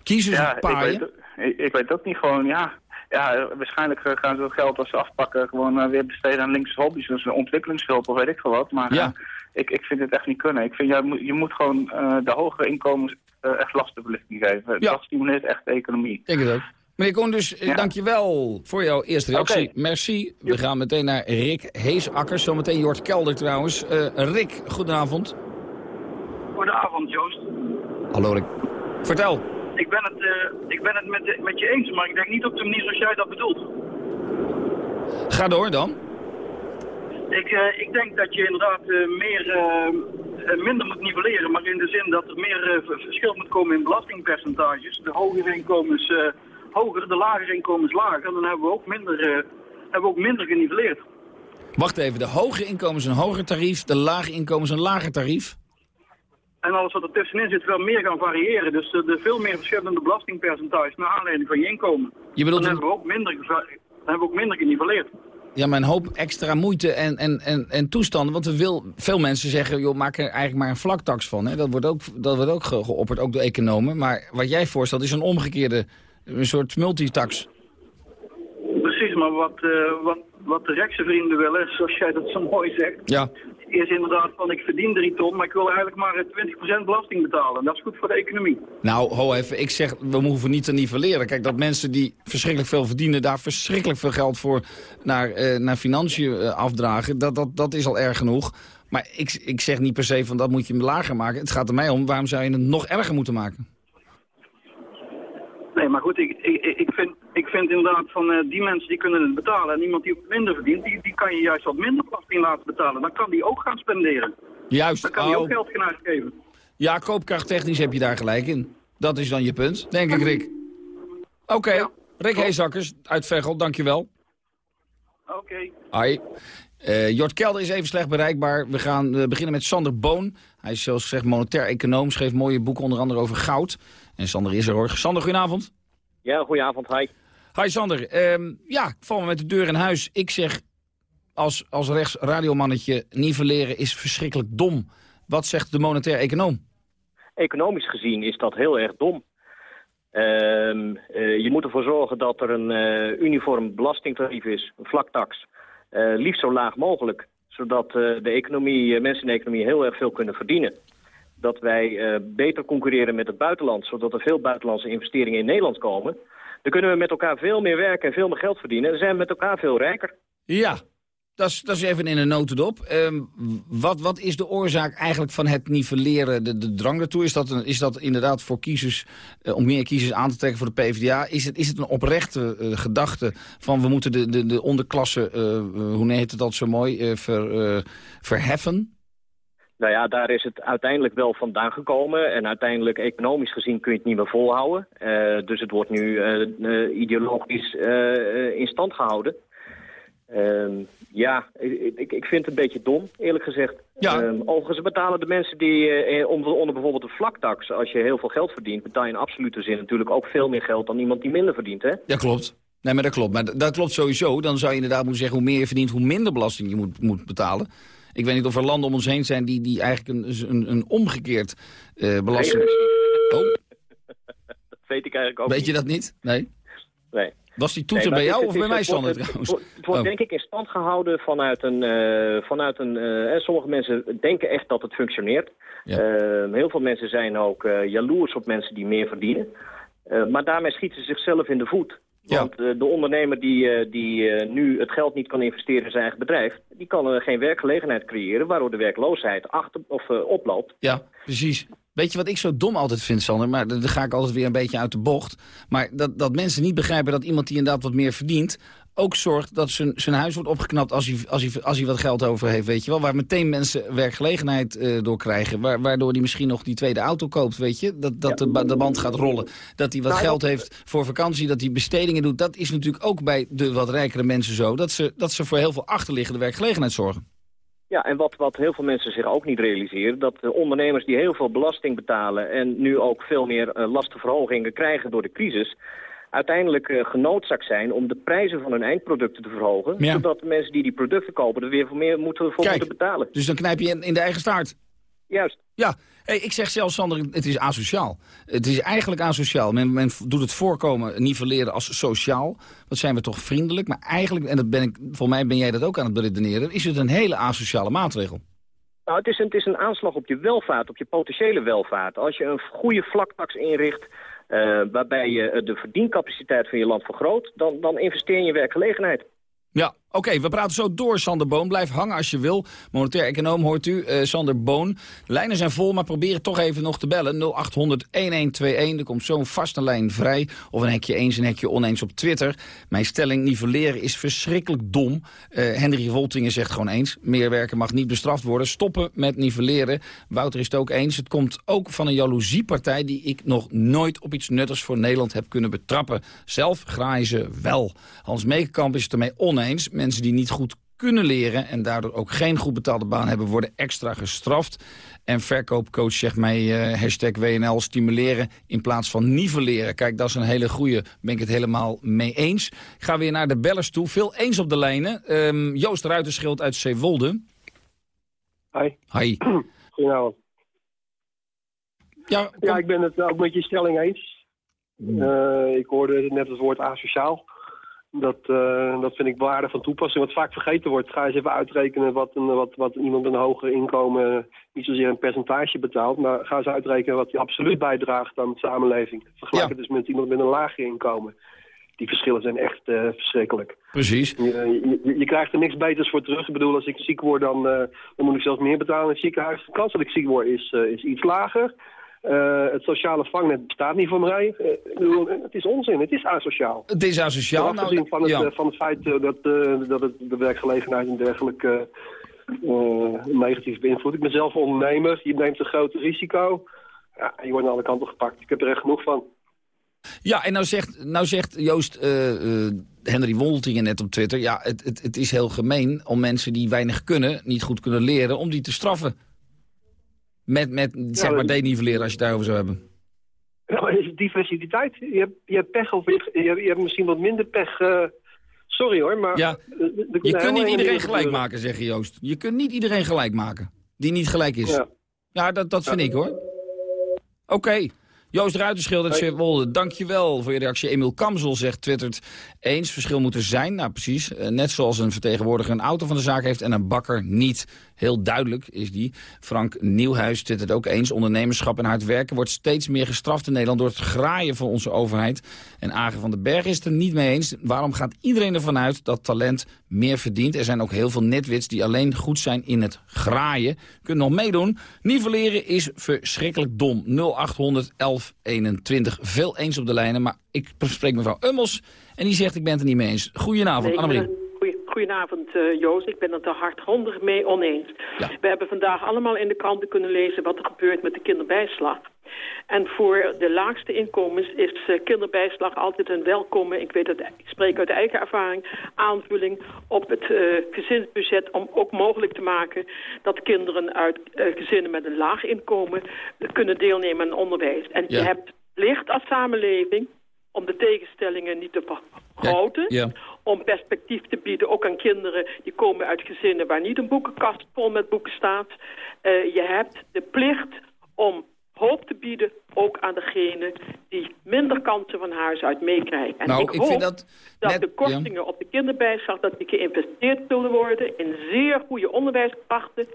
Kiezers ja, paaien? Ik weet, ik, ik weet ook niet gewoon, ja ja, waarschijnlijk gaan ze dat geld als ze afpakken gewoon uh, weer besteden aan linkse hobby's. Dus ontwikkelingshulp of weet ik veel wat. Maar ja. uh, ik, ik vind het echt niet kunnen. Ik vind, ja, je moet gewoon de hogere inkomens echt lastenverlichting geven. Ja. Dat stimuleert echt de economie. Denk het ook. Meneer Koen, dus ja. dankjewel voor jouw eerste reactie. Okay. Merci. We gaan meteen naar Rick Heesakkers. Zometeen Jort Kelder trouwens. Rick, goedenavond. Goedenavond, Joost. Hallo Rick. Vertel. Ik ben het, uh, ik ben het met, met je eens, maar ik denk niet op de manier zoals jij dat bedoelt. Ga door dan. Ik, uh, ik denk dat je inderdaad uh, meer, minder moet nivelleren, maar in de zin dat er meer verschil moet komen in belastingpercentages. De hogere inkomens hoger, de lagere inkomens lager. Dan hebben we ook minder, hebben we ook minder geniveleerd. Wacht even, de hoge inkomens een hoger tarief, de lage inkomens een lager tarief? En alles wat er tussenin zit wel meer gaan variëren. Dus er uh, veel meer verschillende belastingpercentages naar aanleiding van je inkomen. Je bedoelt dan, hebben we ook minder, dan hebben we ook minder geniveleerd. Ja, maar een hoop extra moeite en, en, en, en toestanden. Want we wil, veel mensen zeggen, joh, maak er eigenlijk maar een vlaktax van. Hè? Dat wordt ook, dat wordt ook ge geopperd, ook door economen. Maar wat jij voorstelt is een omgekeerde, een soort multitax. Precies, maar wat, uh, wat, wat de rechtse vrienden willen, zoals jij dat zo mooi zegt... Ja is inderdaad van ik verdien 3 ton, maar ik wil eigenlijk maar 20% belasting betalen. En dat is goed voor de economie. Nou, ho even, ik zeg, we hoeven niet te nivelleren. Kijk, dat mensen die verschrikkelijk veel verdienen, daar verschrikkelijk veel geld voor naar, uh, naar financiën uh, afdragen, dat, dat, dat is al erg genoeg. Maar ik, ik zeg niet per se van dat moet je lager maken. Het gaat er mij om, waarom zou je het nog erger moeten maken? Nee, maar goed, ik, ik, ik, vind, ik vind inderdaad van uh, die mensen die kunnen het betalen. En iemand die minder verdient, die, die kan je juist wat minder belasting laten betalen. Dan kan die ook gaan spenderen. Juist. Dan kan oh. die ook geld gaan uitgeven. Ja, koopkrachttechnisch heb je daar gelijk in. Dat is dan je punt, denk ik, Rick. Oké, okay. ja. Rick Heesakkers uit Veghel, dankjewel. Oké. Okay. Hoi. Uh, Jort Kelder is even slecht bereikbaar. We gaan uh, beginnen met Sander Boon. Hij is zoals gezegd monetair econoom, schreef mooie boeken onder andere over goud. En Sander is er hoor. Sander, goedenavond. Ja, goedenavond. Hi. Hi Sander. Um, ja, ik val me met de deur in huis. Ik zeg als, als rechts radiomannetje, nivelleren is verschrikkelijk dom. Wat zegt de monetair econoom? Economisch gezien is dat heel erg dom. Uh, uh, je moet ervoor zorgen dat er een uh, uniform belastingtarief is, een vlaktax. Uh, liefst zo laag mogelijk, zodat de economie, mensen in de economie heel erg veel kunnen verdienen. Dat wij beter concurreren met het buitenland, zodat er veel buitenlandse investeringen in Nederland komen. Dan kunnen we met elkaar veel meer werken en veel meer geld verdienen. Dan zijn we met elkaar veel rijker. Ja, Dat is, even in een notendop. Ehm wat, wat is de oorzaak eigenlijk van het nivelleren, de, de drang daartoe? Is dat, is dat inderdaad voor kiezers, eh, om meer kiezers aan te trekken voor de PvdA? Is het, is het een oprechte eh, gedachte van we moeten de, de, de onderklasse, eh, eh, hoe heet het dat zo mooi, eh, ver, eh, verheffen? Nou ja, daar is het uiteindelijk wel vandaan gekomen. En uiteindelijk, economisch gezien, kun je het niet meer volhouden. Eh, dus het wordt nu eh, eh, ideologisch in stand gehouden. Ehm, ja, ik, ik, vind het een beetje dom, eerlijk gezegd. Ehm, overigens betalen de mensen die onder, onder bijvoorbeeld de vlaktax... als je heel veel geld verdient, betaal je in absolute zin natuurlijk ook veel meer geld... dan iemand die minder verdient, hè? Ja, klopt. Nee, maar dat klopt. Maar dat klopt sowieso. Dan zou je inderdaad moeten zeggen, hoe meer je verdient, hoe minder belasting je moet, moet betalen. Ik weet niet of er landen om ons heen zijn die, die eigenlijk een, een, een omgekeerd eh, belasting... Oh, Dat weet ik eigenlijk ook weet je dat niet? Nee? Nee. Was die toeter Nee, bij jou het of bij mij, Sander, het- wordt, Oh. denk ik in stand gehouden vanuit een... eh, vanuit een eh, sommige mensen denken echt dat het functioneert. Eh, heel veel mensen zijn ook jaloers op mensen die meer verdienen. Maar daarmee schieten ze zichzelf in de voet. Want eh, de ondernemer die, eh, die eh, nu het geld niet kan investeren in zijn eigen bedrijf... die kan geen werkgelegenheid creëren... waardoor de werkloosheid achter, of, oploopt. Ja, precies. Weet je wat ik zo dom altijd vind, Sander? Maar dan ga ik altijd weer een beetje uit de bocht. Maar dat, dat mensen niet begrijpen dat iemand die inderdaad wat meer verdient... ook zorgt dat zijn, zijn huis wordt opgeknapt als hij, als, hij, als hij wat geld over heeft, weet je wel. Waar meteen mensen werkgelegenheid eh, door krijgen. Wa- waardoor hij misschien nog die tweede auto koopt, weet je. Dat, dat de, ba- de band gaat rollen. Dat hij wat Nou, geld dat- heeft voor vakantie, dat hij bestedingen doet. Dat is natuurlijk ook bij de wat rijkere mensen zo. Dat ze, dat ze voor heel veel achterliggende werkgelegenheid zorgen. Ja, en wat, wat heel veel mensen zich ook niet realiseren... dat de ondernemers die heel veel belasting betalen... en nu ook veel meer eh, lastenverhogingen krijgen door de crisis... uiteindelijk eh, genoodzaakt zijn om de prijzen van hun eindproducten te verhogen... Ja. zodat de mensen die die producten kopen er weer voor meer moeten, voor Kijk. moeten betalen. Dus dan knijp je in, in de eigen staart. Juist. Ja, hey, ik zeg zelfs, Sander, het is asociaal. Het is eigenlijk asociaal. Men, men doet het voorkomen nivelleren als sociaal. Wat zijn we toch vriendelijk. Maar eigenlijk, en dat ben ik, voor mij ben jij dat ook aan het beredeneren... is het een hele asociale maatregel. Nou, het is, een, het is een aanslag op je welvaart, op je potentiële welvaart. Als je een goede vlaktax inricht... eh, waarbij je eh, de verdiencapaciteit van je land vergroot... dan, dan investeer je in werkgelegenheid. Ja, oké, we praten zo door, Sander Boon. Blijf hangen als je wil. Monetair econoom hoort u, eh, Sander Boon. Lijnen zijn vol, maar probeer toch even nog te bellen. 0800-1121, er komt zo'n vaste lijn vrij. Of een hekje eens, een hekje oneens op Twitter. Mijn stelling, nivelleren is verschrikkelijk dom. Eh, Henry Woltingen zegt gewoon eens. Meer werken mag niet bestraft worden. Stoppen met nivelleren. Wouter is het ook eens. Het komt ook van een jaloeziepartij... die ik nog nooit op iets nuttigs voor Nederland heb kunnen betrappen. Zelf graaien ze wel. Hans Meekamp is het ermee oneens. Mensen die niet goed kunnen leren en daardoor ook geen goed betaalde baan hebben, worden extra gestraft. En verkoopcoach zegt mij, eh, hashtag WNL, stimuleren in plaats van nivelleren. Kijk, dat is een hele goeie, ben ik het helemaal mee eens. Ik ga weer naar de bellers toe. Veel eens op de lijnen. Ehm, Joost Ruiterschild uit Zeewolde. Hi. Hi. Goedenavond. Ja, ja, ik ben het ook met je stelling eens. Eh, ik hoorde net het woord asociaal. Dat, eh, dat vind ik wel aardig van toepassing. Wat vaak vergeten wordt, ga eens even uitrekenen wat, een, wat, wat iemand met een hoger inkomen niet zozeer een percentage betaalt, maar ga eens uitrekenen wat hij absoluut bijdraagt aan de samenleving. Vergelijk het dus met iemand met een lager inkomen. Die verschillen zijn echt eh, verschrikkelijk. Precies. Je, je, je krijgt er niks beters voor terug. Ik bedoel, als ik ziek word, dan, eh, dan moet ik zelfs meer betalen in het ziekenhuis. De kans dat ik ziek word is, eh, is iets lager. Eh, het sociale vangnet bestaat niet voor mij. Eh, bedoel, het is onzin, het is asociaal. Het is asociaal. Nou, Afgezien van het, ja. eh, van het feit dat, dat het de werkgelegenheid en dergelijke negatief beïnvloedt. Ik ben zelf ondernemer, je neemt een groot risico. Ja, je wordt aan alle kanten gepakt. Ik heb er echt genoeg van. Ja, en nou zegt, nou zegt Joost uh, uh, Henry Woltingen net op Twitter... ja, het, het, het is heel gemeen om mensen die weinig kunnen, niet goed kunnen leren... om die te straffen. Met, met zeg maar, denivelleren als je het daarover zou hebben. Maar is diversiteit? Je hebt, je hebt pech of je, je, hebt, je hebt misschien wat minder pech... Uh, sorry hoor, maar... Ja, je kunt niet iedereen gelijk maken, zeg je Joost. Je kunt niet iedereen gelijk maken die niet gelijk is. Ja, ja dat, dat vind ja. ik hoor. Oké. Okay. Joost Ruiterschild uit Zeewolde, dankjewel voor je reactie. Emiel Kamsel zegt, twittert, eens verschil moet er zijn. Nou, precies. Eh, net zoals een vertegenwoordiger een auto van de zaak heeft en een bakker niet. Heel duidelijk is die. Frank Nieuwhuis twittert ook eens. Ondernemerschap en hard werken wordt steeds meer gestraft in Nederland... door het graaien van onze overheid. En Agen van den Berg is het er niet mee eens. Waarom gaat iedereen ervan uit dat talent meer verdient? Er zijn ook heel veel netwits die alleen goed zijn in het graaien. Je kunt nog meedoen. Nivelleren is verschrikkelijk dom. 0800 1121. Veel eens op de lijnen, maar ik spreek mevrouw Ummels... en die zegt ik ben het er niet mee eens. Goedenavond, Nee, Annemarie. Goedenavond, eh, Joost. Ik ben het er hardgrondig mee oneens. We hebben vandaag allemaal in de kranten kunnen lezen wat er gebeurt met de kinderbijslag. En voor de laagste inkomens is eh, kinderbijslag altijd een welkome, ik weet het, ik spreek uit eigen ervaring, aanvulling op het eh, gezinsbudget om ook mogelijk te maken dat kinderen uit eh, gezinnen met een laag inkomen kunnen deelnemen aan onderwijs. En je hebt plicht als samenleving om de tegenstellingen niet te vergroten Ja. om perspectief te bieden, ook aan kinderen die komen uit gezinnen waar niet een boekenkast vol met boeken staat. Je hebt de plicht om hoop te bieden, ook aan degene die minder kansen van huis uit meekrijgen. En Nou, ik, ik hoop vind dat net- de kortingen op de kinderbijslag, dat die geïnvesteerd zullen worden in zeer goede onderwijskrachten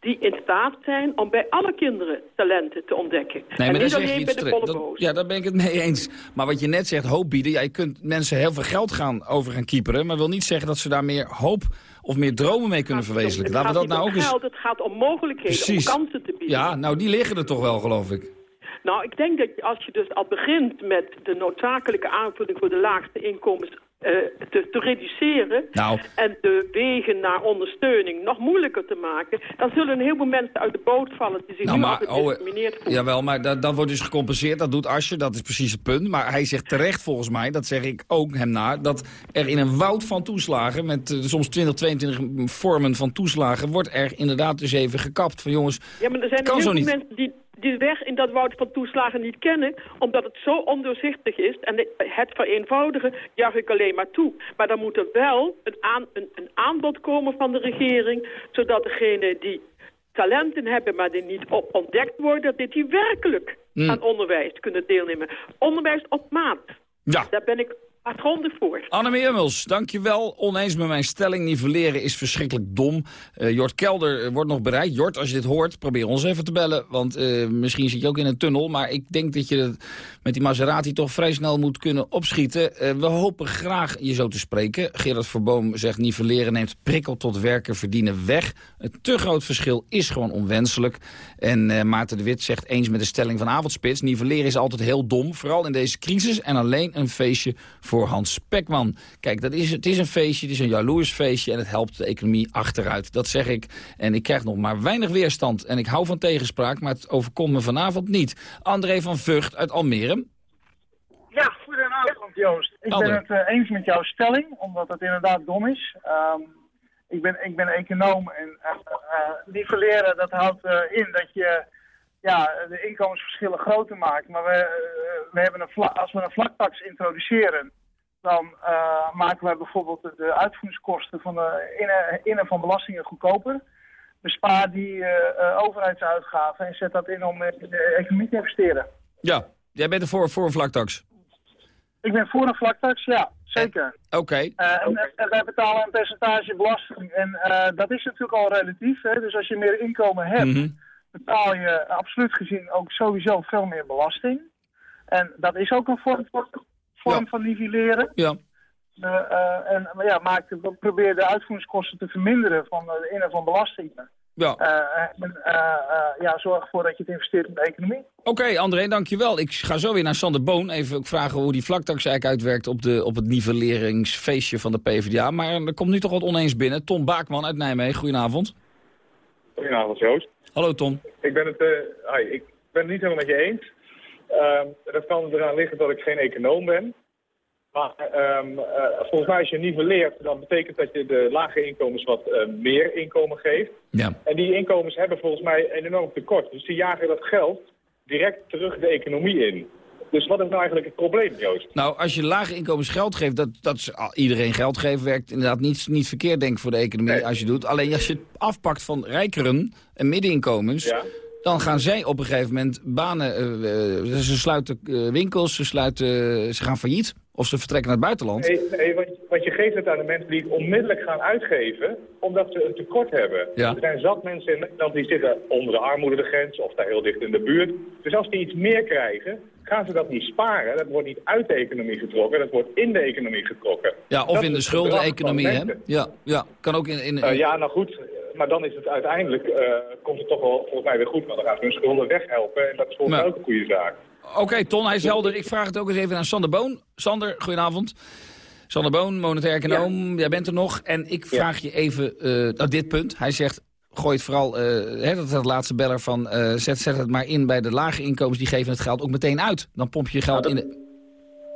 die in staat zijn om bij alle kinderen talenten te ontdekken. Nee, en maar niet alleen bij de volle Dat-. Ja, daar ben ik het mee eens. Maar wat je net zegt, hoop bieden. Ja, je kunt mensen heel veel geld gaan over gaan kieperen. Maar wil niet zeggen dat ze daar meer hoop of meer dromen mee kunnen verwezenlijken. Laten we dat nou ook eens... het gaat om mogelijkheden, Precies. om kansen te bieden. Ja, nou die liggen er toch wel, geloof ik. Nou, ik denk dat als je dus al begint met de noodzakelijke aanvulling voor de laagste inkomens te, te reduceren Nou. en de wegen naar ondersteuning nog moeilijker te maken, dan zullen een heleboel mensen uit de boot vallen die zich Nou, nu maar, oh, eh, gediscrimineerd voelen. Jawel, maar dat, dat wordt dus gecompenseerd. Dat doet Asje, dat is precies het punt. Maar hij zegt terecht volgens mij, dat zeg ik ook hem na... dat er in een woud van toeslagen, met eh, soms 20, 22 vormen van toeslagen... wordt er inderdaad dus even gekapt. Van jongens, Ja, maar er zijn kan heel zo veel niet. mensen die, die weg in dat woud van toeslagen niet kennen, omdat het zo ondoorzichtig is. En het vereenvoudigen juich ik alleen maar toe. Maar dan moet er wel een, aan, een, een aanbod komen van de regering, zodat degene die talenten hebben, maar die niet op ontdekt worden, dat die werkelijk Hmm. aan onderwijs kunnen deelnemen. Onderwijs op maat. Ja. Daar ben ik hardgrondig voor. Annemie Ummels, dankjewel. Oneens met mijn stelling. Nivelleren is verschrikkelijk dom. Eh, Jort Kelder eh, wordt nog bereid. Jort, als je dit hoort, probeer ons even te bellen. Want eh, misschien zit je ook in een tunnel. Maar ik denk dat je met die Maserati toch vrij snel moet kunnen opschieten. We hopen graag je zo te spreken. Gerard Verboom zegt nivelleren neemt prikkel tot werken verdienen weg. Het te groot verschil is gewoon onwenselijk. En Maarten de Wit zegt eens met de stelling van Avondspits. Nivelleren is altijd heel dom. Vooral in deze crisis. En alleen een feestje voor Hans Spekman. Kijk, dat is, het is een feestje, het is een jaloers feestje... en het helpt de economie achteruit. Dat zeg ik. En ik krijg nog maar weinig weerstand. En ik hou van tegenspraak, maar het overkomt me vanavond niet. André van Vught uit Almere. Ja, goedenavond Joost. Ik ben het eh, eens met jouw stelling, omdat het inderdaad dom is. Ehm, ik, ben, ik ben econoom en eh, nivelleren, dat houdt in dat je ja, de inkomensverschillen groter maakt. Maar we, we hebben een vla- als we een vlaktax introduceren, dan eh, maken we bijvoorbeeld de uitvoeringskosten van de innen, innen van belastingen goedkoper. Bespaar die eh, overheidsuitgaven en zet dat in om in de economie te investeren. Ja, jij bent er voor, voor een vlaktax. Ik ben voor een vlaktax, ja, zeker. Oké. En, en wij betalen een percentage belasting. En dat is natuurlijk al relatief. Hè? Dus als je meer inkomen hebt, Mhm. betaal je absoluut gezien ook sowieso veel meer belasting. En dat is ook een vorm, van- vorm van nivelleren. Ja. Eh, eh, en maar ja, maak, de- probeer de uitvoeringskosten te verminderen van eh, de innen van belastingen. Ja. Eh, en eh, eh, ja, zorg ervoor dat je het investeert in de economie. Oké, André, dankjewel. Ik ga zo weer naar Sander Boon. Even ook vragen hoe die vlaktax eigenlijk uitwerkt op, de, op het nivelleringsfeestje van de PvdA. Maar er komt nu toch wat oneens binnen. Tom Baakman uit Nijmegen, goedenavond. Goedenavond, Joost. Hallo Tom. Ik ben het, eh, hi, ik ben het niet helemaal met je eens. Ehm, dat kan eraan liggen dat ik geen econoom ben. Maar ehm, eh, volgens mij als je nivelleert, dan betekent dat je de lage inkomens wat eh, meer inkomen geeft. Ja. En die inkomens hebben volgens mij een enorm tekort. Dus die jagen dat geld direct terug de economie in. Dus wat is nou eigenlijk het probleem, Joost? Nou, als je lage inkomens geld geeft, dat, dat is, iedereen geld geven werkt inderdaad niet, niet verkeerd denk ik voor de economie als je doet. Alleen als je het afpakt van rijkeren en middeninkomens, Ja. Dan gaan zij op een gegeven moment banen... eh, eh, ze sluiten eh, winkels, ze, sluiten, ze gaan failliet. Of ze vertrekken naar het buitenland. Nee, nee want, want je geeft het aan de mensen die het onmiddellijk gaan uitgeven, omdat ze een tekort hebben. Ja. Er zijn zat mensen in Nederland die zitten onder de armoedegrens of daar heel dicht in de buurt. Dus als die iets meer krijgen, gaan ze dat niet sparen. Dat wordt niet uit de economie getrokken, dat wordt in de economie getrokken. Ja, of Dat in de schuldeneconomie, hè? Ja, ja, kan ook in... in, ja, nou goed, maar dan is het uiteindelijk, eh, komt het toch wel volgens mij weer goed, want dan gaan ze hun schulden weghelpen en dat is volgens mij ook een goede zaak. Oké, Ton, hij is helder. Ik vraag het ook eens even aan Sander Boon. Sander, goedenavond. Sander Boon, monetair econoom, jij bent er nog. En ik vraag je even eh naar dit punt. Hij zegt, gooi het vooral, eh, hè, dat is het laatste beller van... eh, zet, zet het maar in bij de lage inkomens, die geven het geld ook meteen uit. Dan pomp je geld Nou, in dat- de...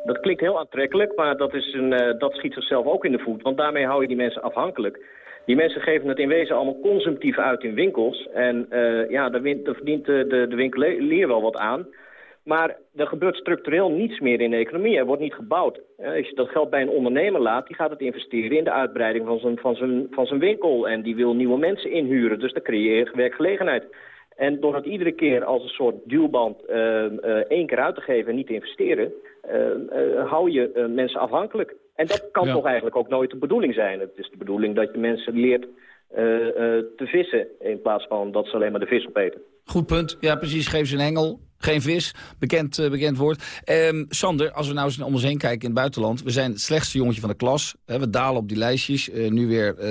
Dat klinkt heel aantrekkelijk, maar dat, is een, eh, dat schiet zichzelf ook in de voet. Want daarmee hou je die mensen afhankelijk. Die mensen geven het in wezen allemaal consumptief uit in winkels. En eh, ja, daar, verdient de, de, winkelier wel wat aan. Maar er gebeurt structureel niets meer in de economie. Er wordt niet gebouwd. Eh, Als je dat geld bij een ondernemer laat, die gaat het investeren in de uitbreiding van zijn, van zijn, van zijn winkel. En die wil nieuwe mensen inhuren, dus dan creëer je werkgelegenheid. En door het iedere keer als een soort duwband eh, één keer uit te geven en niet te investeren, hou je mensen afhankelijk. En dat kan Ja. toch eigenlijk ook nooit de bedoeling zijn. Het is de bedoeling dat je mensen leert eh, eh, te vissen in plaats van dat ze alleen maar de vis opeten. Goed punt. Ja, precies. Geef ze een engel. Geen vis. Bekend, eh, bekend woord. Ehm, Sander, als we nou eens om ons heen kijken in het buitenland. We zijn het slechtste jongetje van de klas. Hè, we dalen op die lijstjes. Eh, nu weer eh,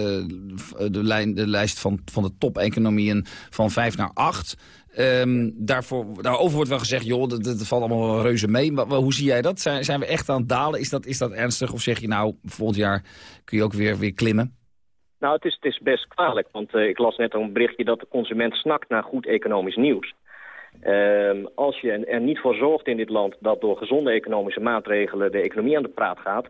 de, lijn, de lijst van, van de top-economieën van 5 naar 8. Ehm, daarvoor, daarover wordt wel gezegd, joh, dat, dat valt allemaal wel reuze mee. Maar, maar hoe zie jij dat? Zijn, zijn we echt aan het dalen? Is dat, is dat ernstig? Of zeg je nou, volgend jaar kun je ook weer, weer klimmen? Nou, het is, het is best kwalijk, want eh, ik las net een berichtje dat de consument snakt naar goed economisch nieuws. Ehm, als je er niet voor zorgt in dit land dat door gezonde economische maatregelen de economie aan de praat gaat,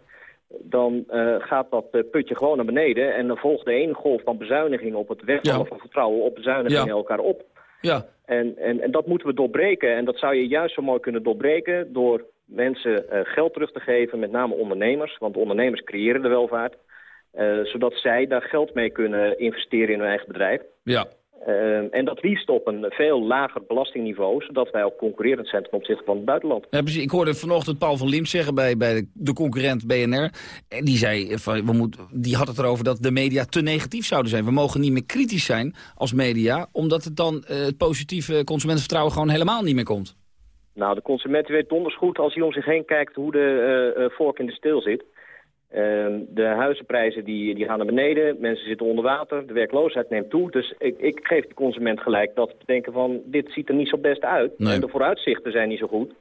dan eh, gaat dat eh, putje gewoon naar beneden en dan volgt de ene golf van bezuinigingen op het wegvallen Ja. van vertrouwen op bezuinigingen Ja. elkaar op. Ja. En, en, en dat moeten we doorbreken. En dat zou je juist zo mooi kunnen doorbreken door mensen eh, geld terug te geven, met name ondernemers. Want ondernemers creëren de welvaart. eh, zodat zij daar geld mee kunnen investeren in hun eigen bedrijf. Ja. Eh, en dat liefst op een veel lager belastingniveau, zodat wij ook concurrerend zijn ten opzichte van het buitenland. Ja, precies. Ik hoorde vanochtend Paul van Liemt zeggen bij, bij de, de concurrent BNR. En die, zei, van, we moet, die had het erover dat de media te negatief zouden zijn. We mogen niet meer kritisch zijn als media, omdat het dan eh, het positieve consumentenvertrouwen gewoon helemaal niet meer komt. Nou, de consument weet donders goed als hij om zich heen kijkt hoe de eh, eh, vork in de steel zit. Ehm, de huizenprijzen die, die gaan naar beneden, mensen zitten onder water, de werkloosheid neemt toe. Dus ik, ik geef de consument gelijk dat te denken van dit ziet er niet zo best uit. Nee. En de vooruitzichten zijn niet zo goed.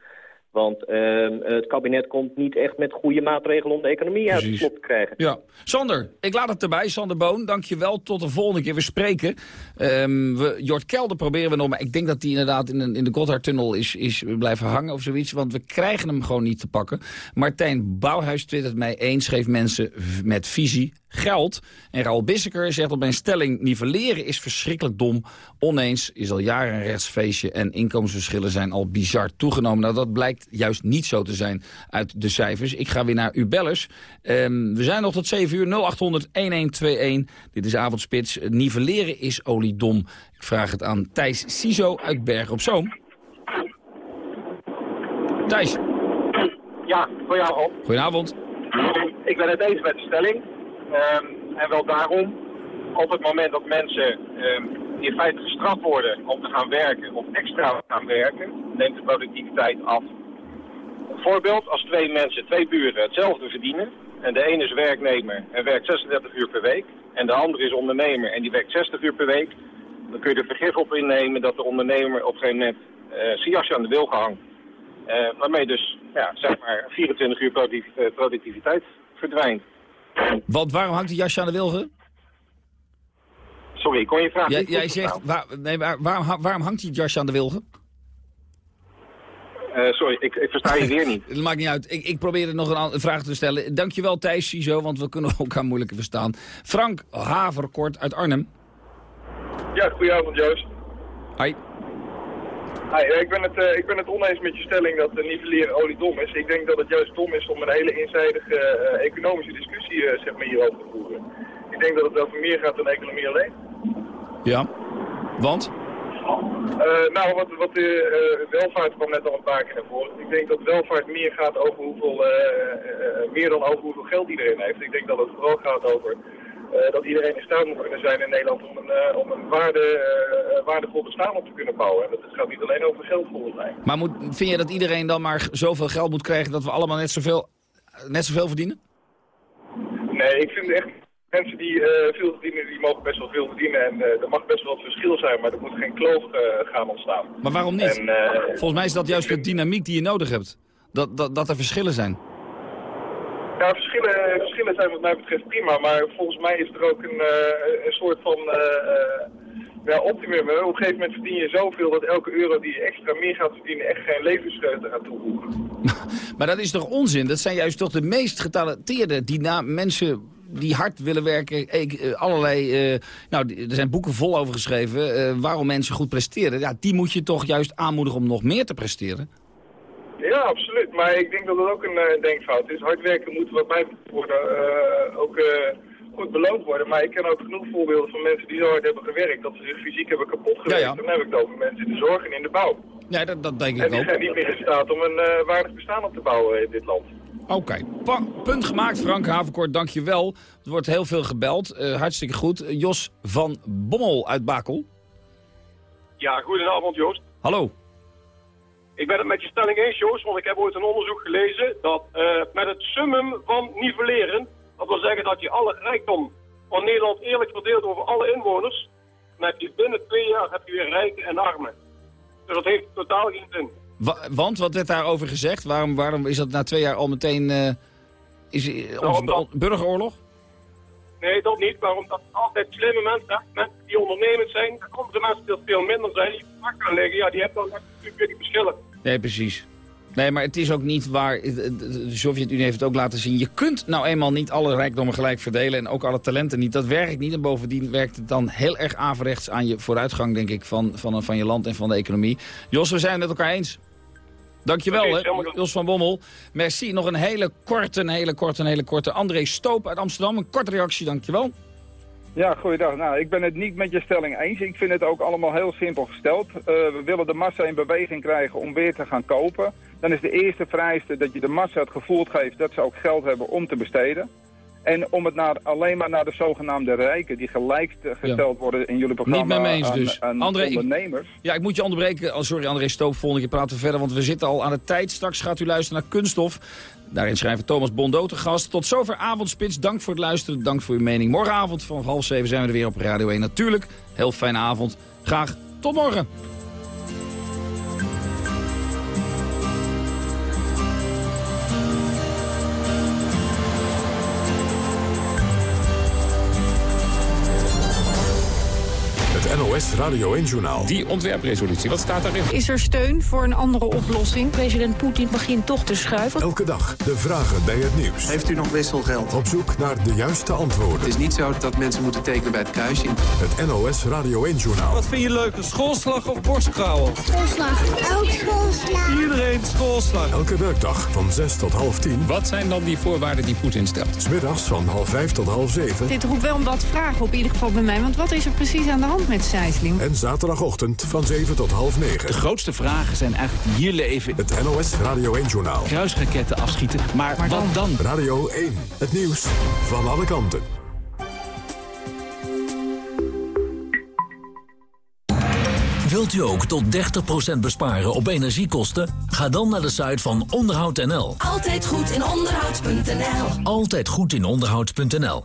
Want ehm, het kabinet komt niet echt met goede maatregelen om de economie uit de slop te krijgen. Ja. Sander, ik laat het erbij. Sander Boon, dank je wel. Tot de volgende keer. We spreken. Ehm, we, Jort Kelder proberen we nog, maar ik denk dat hij inderdaad in, in de Gotthardtunnel is, is blijven hangen of zoiets. Want we krijgen hem gewoon niet te pakken. Martijn Bouwhuis twittert mij eens, geeft mensen met visie geld. En Raoul Bisseker zegt op mijn stelling, nivelleren is verschrikkelijk dom. Oneens is al jaren een rechtsfeestje en inkomensverschillen zijn al bizar toegenomen. Nou, dat blijkt juist niet zo te zijn uit de cijfers. Ik ga weer naar uw bellers. Ehm, we zijn nog tot 7 uur, 0800-1121. Dit is Avondspits. Nivelleren is oliedom. Ik vraag het aan Thijs Siso uit Bergen op Zoom. Thijs, Ja, goedenavond. goedenavond. Ik ben het eens met de stelling. Ehm, en wel daarom, op het moment dat mensen ehm, in feite gestraft worden om te gaan werken of extra gaan werken, neemt de productiviteit af. Voorbeeld, als twee mensen, twee buren hetzelfde verdienen en de ene is werknemer en werkt 36 uur per week en de andere is ondernemer en die werkt 60 uur per week, dan kun je er vergif op innemen dat de ondernemer op een gegeven moment eh zijn aan de wil gehangt. Eh, waarmee dus ja, zeg maar 24 uur eh, productiviteit verdwijnt. Want waarom hangt die jasje aan de wilgen? Sorry, kon je vraag Jij, jij zegt, waar, nee, waar, waarom, waarom hangt die jasje aan de wilgen? Eh, sorry, ik, ik versta je weer niet. Het maakt niet uit. Ik, ik probeer er nog een vraag te stellen. Dankjewel Thijs, Ciso, want we kunnen elkaar moeilijker verstaan. Frank Haverkort uit Arnhem. Ja, goedenavond Joost. Hi. Ik, ben het, eh, ik ben het oneens met je stelling dat uh, nivelleren olie dom is. Ik denk dat het juist dom is om een hele eenzijdige eh, economische discussie eh, zeg maar, hierover te voeren. Ik denk dat het over meer gaat dan economie alleen. Ja. Want? Uh, nou, wat, wat de uh, welvaart kwam net al een paar keer naar voren. Ik denk dat welvaart meer gaat over hoeveel, uh, meer dan over hoeveel geld iedereen heeft. Ik denk dat het vooral gaat over dat iedereen in staat moet kunnen zijn in Nederland om een, om een waarde, waardevol bestaan op te kunnen bouwen. En dat gaat niet alleen over geld volgens mij. Maar moet, vind je dat iedereen dan maar zoveel geld moet krijgen dat we allemaal net zoveel, net zoveel verdienen? Nee, ik vind echt mensen die veel verdienen, die mogen best wel veel verdienen. En er mag best wel verschil zijn, maar er moet geen kloof gaan ontstaan. Maar waarom niet? En, Volgens mij is dat juist de dynamiek die je nodig hebt. Dat, dat, dat er verschillen zijn. Ja, verschillen, verschillen zijn wat mij betreft prima. Maar volgens mij is er ook een, een soort van ja, optimum. Op een gegeven moment verdien je zoveel dat elke euro die je extra meer gaat verdienen echt geen levensvreugde gaat toevoegen. maar dat is toch onzin? Dat zijn juist toch de meest getalenteerde die mensen die hard willen werken. Eh, allerlei, nou, er zijn boeken vol over geschreven waarom mensen goed presteren. Ja, die moet je toch juist aanmoedigen om nog meer te presteren? Ja, absoluut. Maar ik denk dat dat ook een uh, denkfout is. Hard werken moet wat mij worden ook goed beloond worden. Maar ik ken ook genoeg voorbeelden van mensen die zo hard hebben gewerkt... dat ze zich fysiek hebben kapot gewerkt. Ja, Dan heb ik het over mensen in de zorg en in de bouw. Ja, dat, dat denk ik ook. En die zijn niet meer in staat om een waardig bestaan op te bouwen in dit land. Oké, punt gemaakt Frank Havenkort, dankjewel. Er wordt heel veel gebeld, uh, hartstikke goed. Jos van Bommel uit Bakel. Ja, goedenavond Joost. Hallo. Ik ben het met je stelling eens Joost, want ik heb ooit een onderzoek gelezen... dat uh, met het summum van nivelleren, dat wil zeggen dat je alle rijkdom van Nederland eerlijk verdeelt over alle inwoners... dan heb je binnen twee jaar heb je weer rijken en armen. Dus dat heeft totaal geen zin want, wat werd daarover gezegd? Waarom, waarom is dat na twee jaar al meteen... Uh, is, uh, burgeroorlog? Nee, dat niet. Waarom dat altijd slimme mensen, mensen die ondernemend zijn, andere mensen die veel minder zijn, die vak gaan leggen, ja, die hebben dan natuurlijk weer die verschillen. Nee, precies. Nee, maar het is ook niet waar, de Sovjet-Unie heeft het ook laten zien, je kunt nou eenmaal niet alle rijkdommen gelijk verdelen en ook alle talenten niet. Dat werkt niet en bovendien werkt het dan heel erg averechts aan je vooruitgang, denk ik, van, van, van je land en van de economie. Jos, we zijn het met elkaar eens. Dankjewel, okay, hè, Jos van Bommel. Merci. Nog een hele korte, een hele korte, een hele korte. André Stoop uit Amsterdam. Een korte reactie, dankjewel. Ja, goeiedag. Nou, ik ben het niet met je stelling eens. Ik vind het ook allemaal heel simpel gesteld. Uh, we willen de massa in beweging krijgen om weer te gaan kopen. Dan is de eerste vereiste dat je de massa het gevoel geeft dat ze ook geld hebben om te besteden. En om het naar, alleen maar naar de zogenaamde rijken... die gelijk gesteld worden in jullie programma Niet met me eens dus. aan, André, ondernemers. Ik, ja, ik moet je onderbreken. Oh, sorry André Stoop, volgende keer praten we verder... want we zitten al aan de tijd. Straks gaat u luisteren naar Kunststof. Daarin schrijven Thomas Bondo te gast. Tot zover Avondspits. Dank voor het luisteren. Dank voor uw mening. Morgenavond vanaf half zeven zijn we er weer op Radio 1. Natuurlijk, heel fijne avond. Graag tot morgen. Radio 1-journaal. Die ontwerpresolutie, wat staat daarin? Is er steun voor een andere oplossing? President Poetin begint toch te schuiven. Elke dag de vragen bij het nieuws. Heeft u nog wisselgeld? Op zoek naar de juiste antwoorden. Het is niet zo dat mensen moeten tekenen bij het kruisje. Het NOS Radio 1-journaal. Wat vind je leuker, schoolslag of borstkrauwen? Schoolslag. Elk schoolslag. Iedereen schoolslag. Elke werkdag van 6 tot half 10. Wat zijn dan die voorwaarden die Poetin stelt? Smiddags van half 5 tot half 7. Dit roept wel wat vragen op ieder geval bij mij. Want wat is er precies aan de hand met En zaterdagochtend van 7 tot half 9. De grootste vragen zijn eigenlijk die hier leven. Het NOS Radio 1-journaal. Kruisraketten afschieten, maar, maar wat dan? Radio 1, het nieuws van alle kanten. Wilt u ook tot 30% besparen op energiekosten? Ga dan naar de site van onderhoud.nl. Altijd goed in onderhoud.nl. Altijd goed in onderhoud.nl.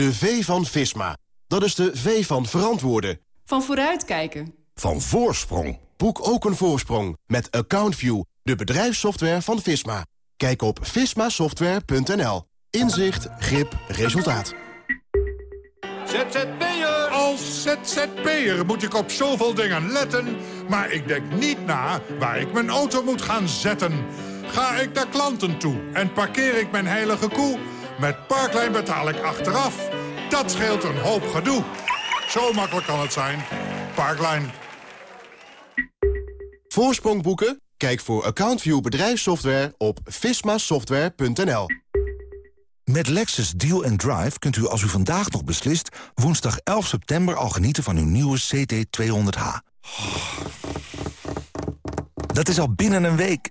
De V van Visma. Dat is de V van verantwoorden. Van vooruitkijken. Van voorsprong. Boek ook een voorsprong met AccountView, de bedrijfssoftware van Visma. Kijk op vismasoftware.nl. Inzicht, grip, resultaat. ZZP'er! Als ZZP'er moet ik op zoveel dingen letten... maar ik denk niet na waar ik mijn auto moet gaan zetten. Ga ik naar klanten toe en parkeer ik mijn heilige koe... met Parklijn betaal ik achteraf. Dat scheelt een hoop gedoe. Zo makkelijk kan het zijn. Parklijn. Voorsprong boeken? Kijk voor AccountView bedrijfssoftware op vismasoftware.nl. Met Lexus Deal and Drive kunt u als u vandaag nog beslist... woensdag 11 september al genieten van uw nieuwe CT200H. Dat is al binnen een week.